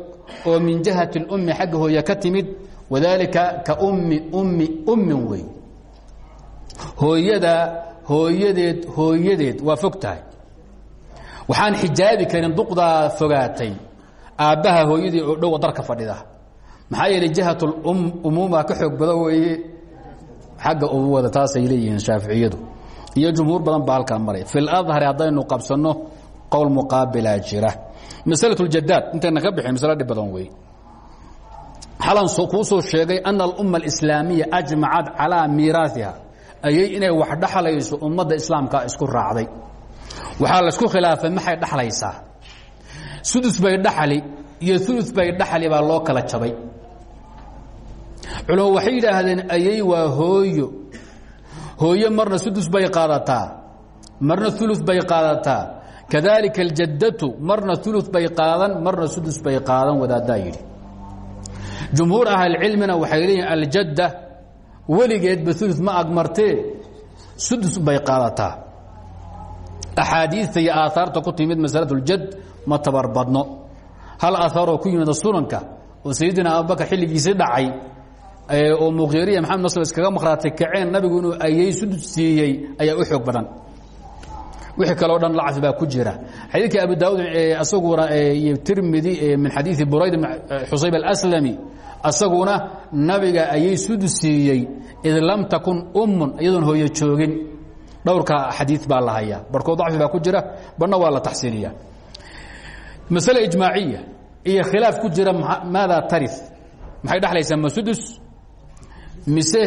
oo min jihati اlummi xagga hooye ka timid wadalika ka ummi ummi ummin wey. Hooyada hooyadeed hooyadeed waa fog tahay. Waxaan xijaabi karin duqdaa fogaatay aabbaha hooyadii oo dhow darka fadhida. Maxaa yeelay jihat umuuma ka xoog badan weeye. Xagga ubuwada taasay leeyihiin shaaficiyadu. Iyo jumhuur badan baa maray. Fi ladhari haddaynu qabsanno qowl muqaabilaa jira masalaة اljadaad intayna ka bixin masale dhib badan wey xalan kuu soo sheegay ana alumma alislaamiya ajmacad calaa miiraaiha ayay inay wax dhaxlayso ummadda islaamka isku raacday. Waxaa laysku khilaafay maxay dhaxlaysaa? Sudus bay dhaxli iyo ulu bay dhaxli baa loo kala jabay. Culamo waxay yidhaahdeen ayay waa hooyo. Hooyo marna sudus bay qaadataa. Marna ulu bay qaadataa kadalika aljaddatu marna ulu bay qaadan marna sudus bay qaadan wadaaddaa yidhi jumhuur ahlilcilmina waxay leeyihiin aljadda weligeedba ulu ma agmartee sudus bay qaadataa axaadiista iyo aaaarta ku timid masalaةuljad ma tabarbadno hal ahaaroo ku yimid sunanka oo sayidina abubakar xilligiisii dhacay oo muqyariya maxamed masl iskaga maqhraatay kaceen nabigu inuu ayey sudus siiyey ayaa u xoog badan wixii kaleo dhan lacfi baa ku jira. Xadiidkii abu daawud asaguna tirmidi min xadiidi burayd xusayb aslami asaguna nabiga ayay sudus siiyey id lam takun ummun iyadoon hooyo joogin. Dhowrka xadii baa la hayaa. Barkood dacfi baa ku jira barna waa la taxsiiniya masale ijmaaciya iyo khilaaf ku jira maadaa tari maxay dhexlaysaa ma sudus? Mise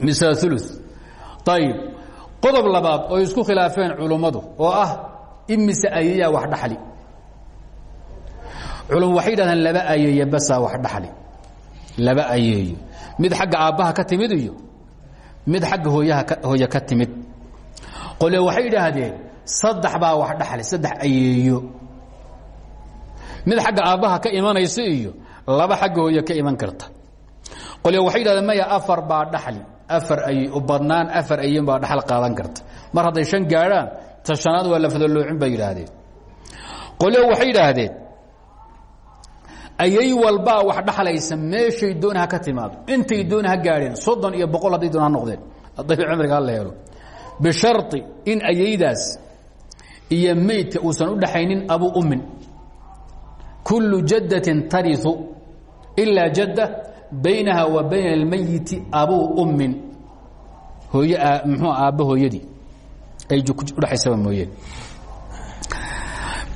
mise ulu ayib qodob labaad oo isku khilaafeen culummadu oo ah imise ayeyaa wax dhaxli. Culum waxay laba ayeeye basaa wax dhaxli. Laba ayeeyo. Mid xagga aabbaha ka timid iyo mid xagga hooyaha hooye ka timid. Qole waxay yidhaahdeen saddex baa wax dhaxli saddex ayeeyo. Mid xagga aabbaha ka imanaysa iyo laba xagga hooye ka iman karta. Qole waxay yidhahdeen maya afar baa dhaxli afar ay badnaan afar ayen baa dhaxal qaadan karta. Mar hadday shan gaadhaan ta shanaad waa la fadaloocin bay yidhaahdeen. Qole waxay yidhaahdeen ayay walbaa wax dhaxlaysa meeshay dooni ha ka timaado. Intay dooni ha gaadheen soddon iyo boqol hadday doon ha noqdeen. Hadday cimriga ha la helo. Bishari in ayaydaas iyo meydka uusan u dhaxaynin abu ummin. Kullu jaddatin tariu ilaa jadda baynaha wa bayna almayiti abuu ummin hooy mxuu aabba hooyadii ay udhaxaysaba mooyeen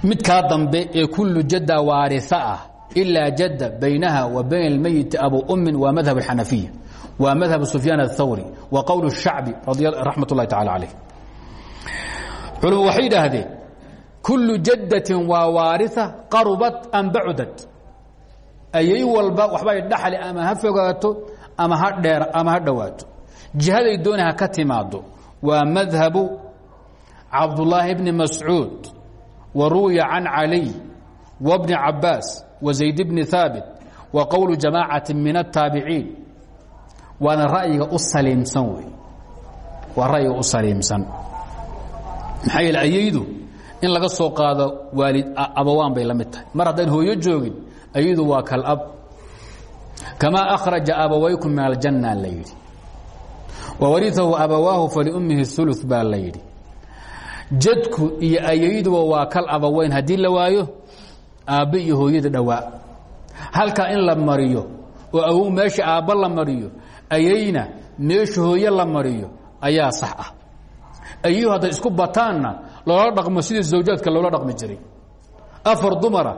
midkaa dambe ee kullu jadda waaria ah ilaa jadda baynaha wa bayna almayiti abu ummin waa madhab alxanafiya waa madhab sufyaan aلthawri wa qowl الshacbi raxmat اllahi tacala calayh culum waxay idhaahdeen kullu jaddatin waa waaria qarubat am bacudad ayay walba waxbay dhaxli ama ha fogaato ama ha dheer ama ha dhowaato. Jihaday dooni ka timaado waa madhabu cabdullaahi bni mascuud wa ruwiya can caliy wa bni cabaas wa zayd bni haabit wa qowlu jamaacati min aلtaabiciin waana ra'yiga u saliimsan wey. Waa ra'yiga u saliimsan. Maxaa yeele ayaydu in laga soo qaado waalid abawaan bay la mar haddaan hooyo joogin ayadu waa kalab. Kamaa akhraja abawaykum min aljanna la yidhi. Wawariahu abawaahu faliummihi ulu baa la yidhi. Jadku iyo ayayduba waa kal abaweyn haddii la waayo aabbe iyo hooyada dhowaa halkaa in la mariyo oo awow meesha aabba la mariyo ayayna meesha hooye la mariyo ayaa sax ah. Ayuu hadday isku bataanna loola dhaqmo sidii zawjaadka loola dhaqmi jiray. Afar dumara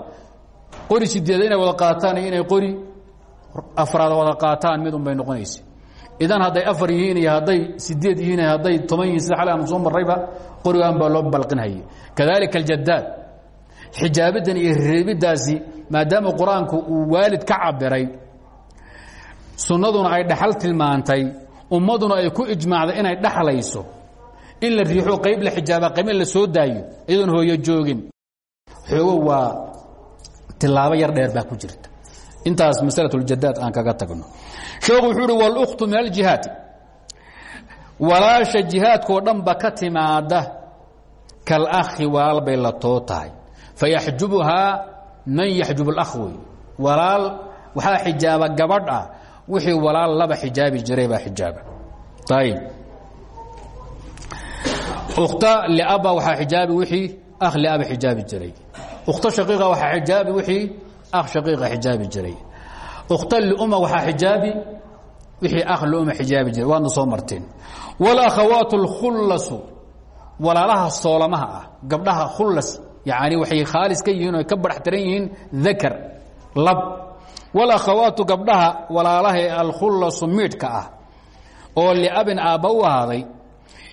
qori sideeda inay wada qaataan iyo inay qori afraad wada qaataan mid un bay noqonaysa. Idan hadday afar yihiin iyo hadday sideed yihiin hadday toban yihiin sida xal aan soo marrayba qorigan baa loo balqinhayay kadalika aljadaad xijaabidan iyo reebiddaasi maadaama qur'aanku uu waalid ka cabiray sunnaduna ay dhaxal tilmaantay ummaduna ay ku ijmaacday inay dhaxlayso in la riixo qayb la xijaaba qayb la soo daayo iyadoon hooyo joogin. Xoogo waa tilaabo yar dheer baa ku jirta. Intaas maslajadaad aan kaga tagno. Sheekhu wuxuu uhi wlkhtu min aljihaadi walaasha jihaadkoo dhanba ka timaada kalakhi walaal bay la too tahay. Fayaxjubuhaa man yaxjub اlakh wey. Walaal waxaa xijaaba gabadh ah, wixii walaal laba xijaabi jiray baa xijaaba. Ayb khta laba waxaa xijaabi wixii akh laba xijaabi jiray ukhto shaqiiqa waxaa xijaabi wixii akh shaqiiqa xijaabi jiray. Ukhta liuma waxaa xijaabi wixii akh liuma xijaabi jiray. Waadna soo marteen walakhawaat اlkhullasu walaalaha soolamaha ah gabdhaha khullas yani waxay khaalis ka yihiin o ka barax tiran yihiin dakar lab. Walakhawaatu gabdhaha walaalaha ee alkhullasu miidhka ah oo liabin aabba u ahaaday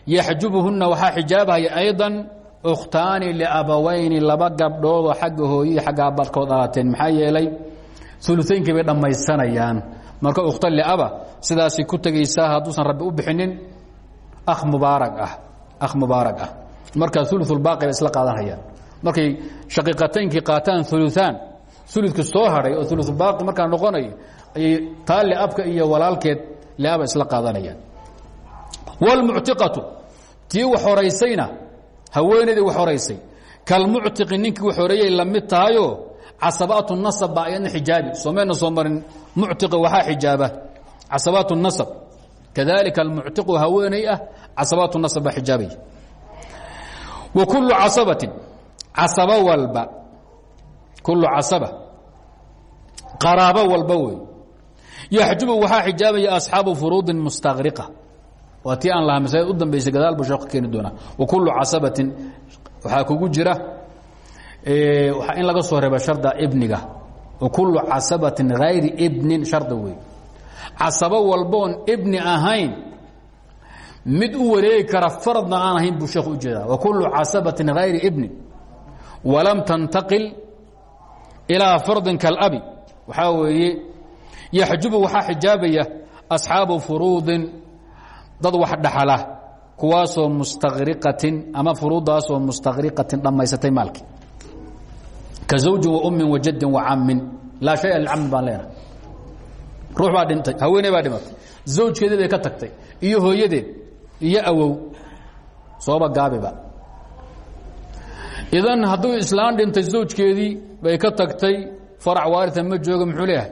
yaxjubuhunna waxaa xijaabahaya ayضan ukhtaani liabawayni laba gabdhoodoo xagga hooyihi xagga abadkood dhalateen maxaa yeelay ulutaynkii bay dhammaysanayaan. Marka ukhta liaba sidaasay ku tegaysaa hadduusan rabbi u bixinin akh mubaarag ah akh mubaarak ah. Markaa uluulbaaqi bay isla qaadanhayaan markay shaqiiqataynkii qaataan uluaan uludka soo hadhay oo uluulbaaqi markaa noqonaya ayay taa liabka iyo walaalkeed liaba isla qaadanayaan. Wlmuctiqatu tii wax haweenaydii wax horaysay kalmuctiqi ninkii wax horeeyay la mid casabaatu nasab baa ayadna xijaabi. Soomeyna soo marin muctiqa waxaa xijaaba. Nasab. Kadalika almuctiqu haweenay ah casabaatu nasab baa wa kullu casabatin casaba walba kullu casaba qaraabo walba wey yaxjubu waxaa xijaabaya asxaabu furuudin mustaqriqa waa tii aan lahaa masaajid u dambaysay gadaal buu sheekhu keeni doonaa. Wa kullu casabatin waxaa kugu jira in laga soo reeba sharda ibniga. Wa kullu casabatin hayri ibnin sharda wey casabo ibni ahayn mid u wareegi kara faradna aan ahayn buu sheekhu u jeedaa wa kullu casabatin hayri ibnin walam tantaqil ilaa fardin kalabi waxaa weeye yaxjubu waxaa xijaabaya asxaabu furuudin dad wax dhaxala kuwaasoo mustaqriqatin ama furuudaasoo mustaqriqatin dhammaysatay maalkii. Ka zawjin wa ummin wa jaddin wa cammin. Laa shaya licammi baan leenahay ruux baa dhintay haweeney baa dhimatay. Zawjkeedii bay ka tagtay iyo hooyadeed iyo awow. Sooba gaabiba idan hadduu islaan dhintay zawjkeedii bay ka tagtay farac waarita ma jooga muxuu leeyahay?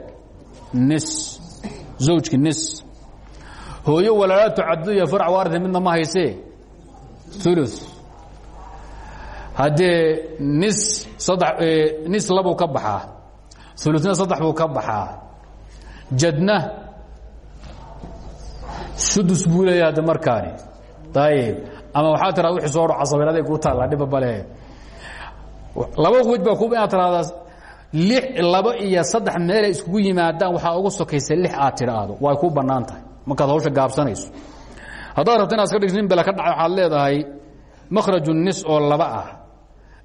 Nis. Zawjki nis hooyo walaala tacadudaya farac waarita midna ma haysee ulu haddee nis saddex nis labuu ka baxaa. Uluna saddex buu ka baxaa. Jadna sudus buu leeya hadda markaani. Ayib ama waxaa tiraa wixii soo dhaca sabiiraday kuu taallaa dhiba bale laba wej baa ku inaad tiraahdaa lix laba iyo saddex meelay iskugu yimaadaan waxaa ugu sokaysa lix aad tidhaahdo way ku bannaan tahay markaad hawsha gaabsanayso? Haddaad rabto inaad iska dhigto nin ka dhacay waxaad leedahay makhraju nis oo laba ah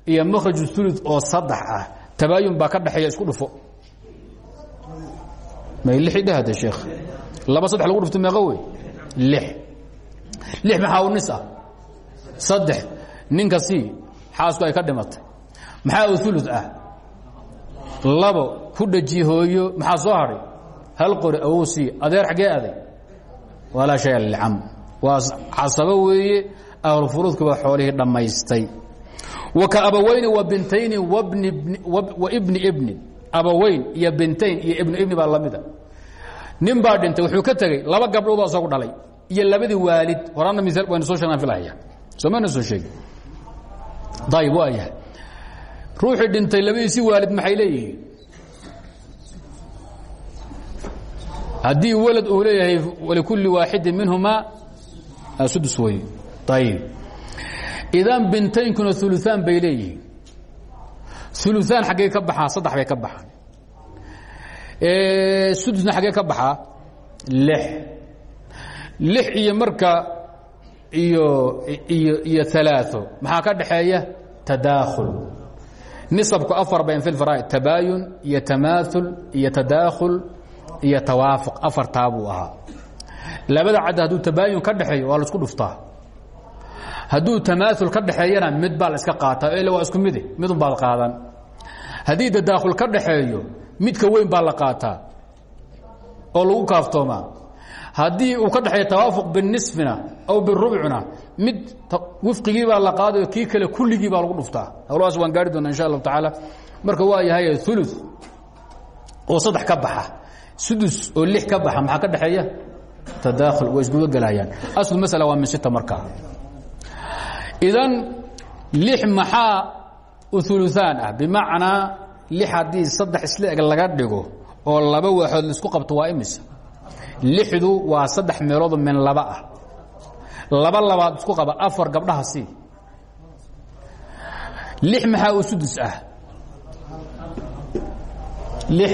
iyo makhraju ulud oo saddex ah. Tabaayun baa ka dhexeeya isku dhufo. May lixi dhehade sheekh? Laba saddex lagu dhufto meeqa wey? Lix. Lix maxaa u nis ah? Saddex. Ninka sii xaasku ay ka dhimatay. Maxaa u ah? Labo. Ku dhaji hooyo. Maxaa soo hadhay hal qori awow adeer xaggee aday walaa shaya lilcam waa casabo weeye ahlufurudka waa xoolihii dhammaystay. Wa ka abaweyni wa bintayni wa ibni ibnin abaweyn iyo bintayn iyo ibnu ibni baa lamida nin baa dhintay wuxuu ka tegey laba gabdhood oo isagu dhalay iyo labadii waalid. Horaana miaal waynu soo sheegnaan filahaya soomana soo sheegi? Dayib waa yahay ruuxii dhintay labadiisi waalid maxay leeyihiin haddii walad uu leeyahay walikulli waaxidin minhumaa sudus wey ayib idan bintaynkuna uluaan bay leeyihiin. Uluaan xaggee ka baxaa saddex bay ka baxaan. Sudusna xaggee ka baxaa lix. Lix iyo marka iyo iyo iyo alaaثo maxaa ka dhaxeeya? Tadaakhul. Nisabku afar bayn fi lfaraa'id tabaayun iyo tadaakhul iyo tawaafuq afartaa buu ahaa. Labada cadda hadduu tabaayun ka dhexeeyo waa la isku dhuftaa. Hadduu tamaaul ka dhexeeyana mid baa iska qaataa ila waa isku mide midun baad qaadan. Haddii tadaakhul ka dhaxeeyo midka weyn baa la qaataa oo lagu kaaftoomaa. Haddii uu ka dhexeeyo tawaafuq binisfina aw birubcina mid wifqigii baa la qaadayo kii kale kulligii baa lagu dhuftaa. Hawlahaas waan gaari doona insha allahu tacaala. Marka waa yahay ulu oo saddex ka baxa sudus oo lix ka baxa maxaa ka dhexeeya tadaakhul way isguda gelayaan aslu masala waa min sita markaa. Idan lix maxaa uluaan ah? Bimacnaa lix haddii saddex isla eg laga dhigo oo laba waaxood la isku qabto waa imisa lixdu waa saddex meeloodoo min laba ah. Laba labaad isku qaba afar gabdhaha sii. Lix maxaa u sudus ah lix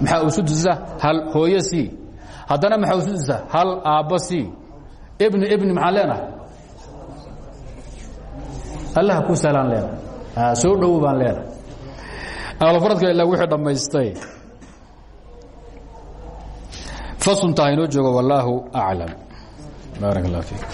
maxaa isu tusa hal hooyo sii. Haddana maxaa isu tusa hal aabbo sii. Ibni ibni maxaan leenahay? Allaha ku salaan leenahay. Soo dhowo baan leenahay. Aqlfaradka ila wixii dhammaystay. Fasuntaa inoo joogo wallaahu aclam. Baarak allah fiik.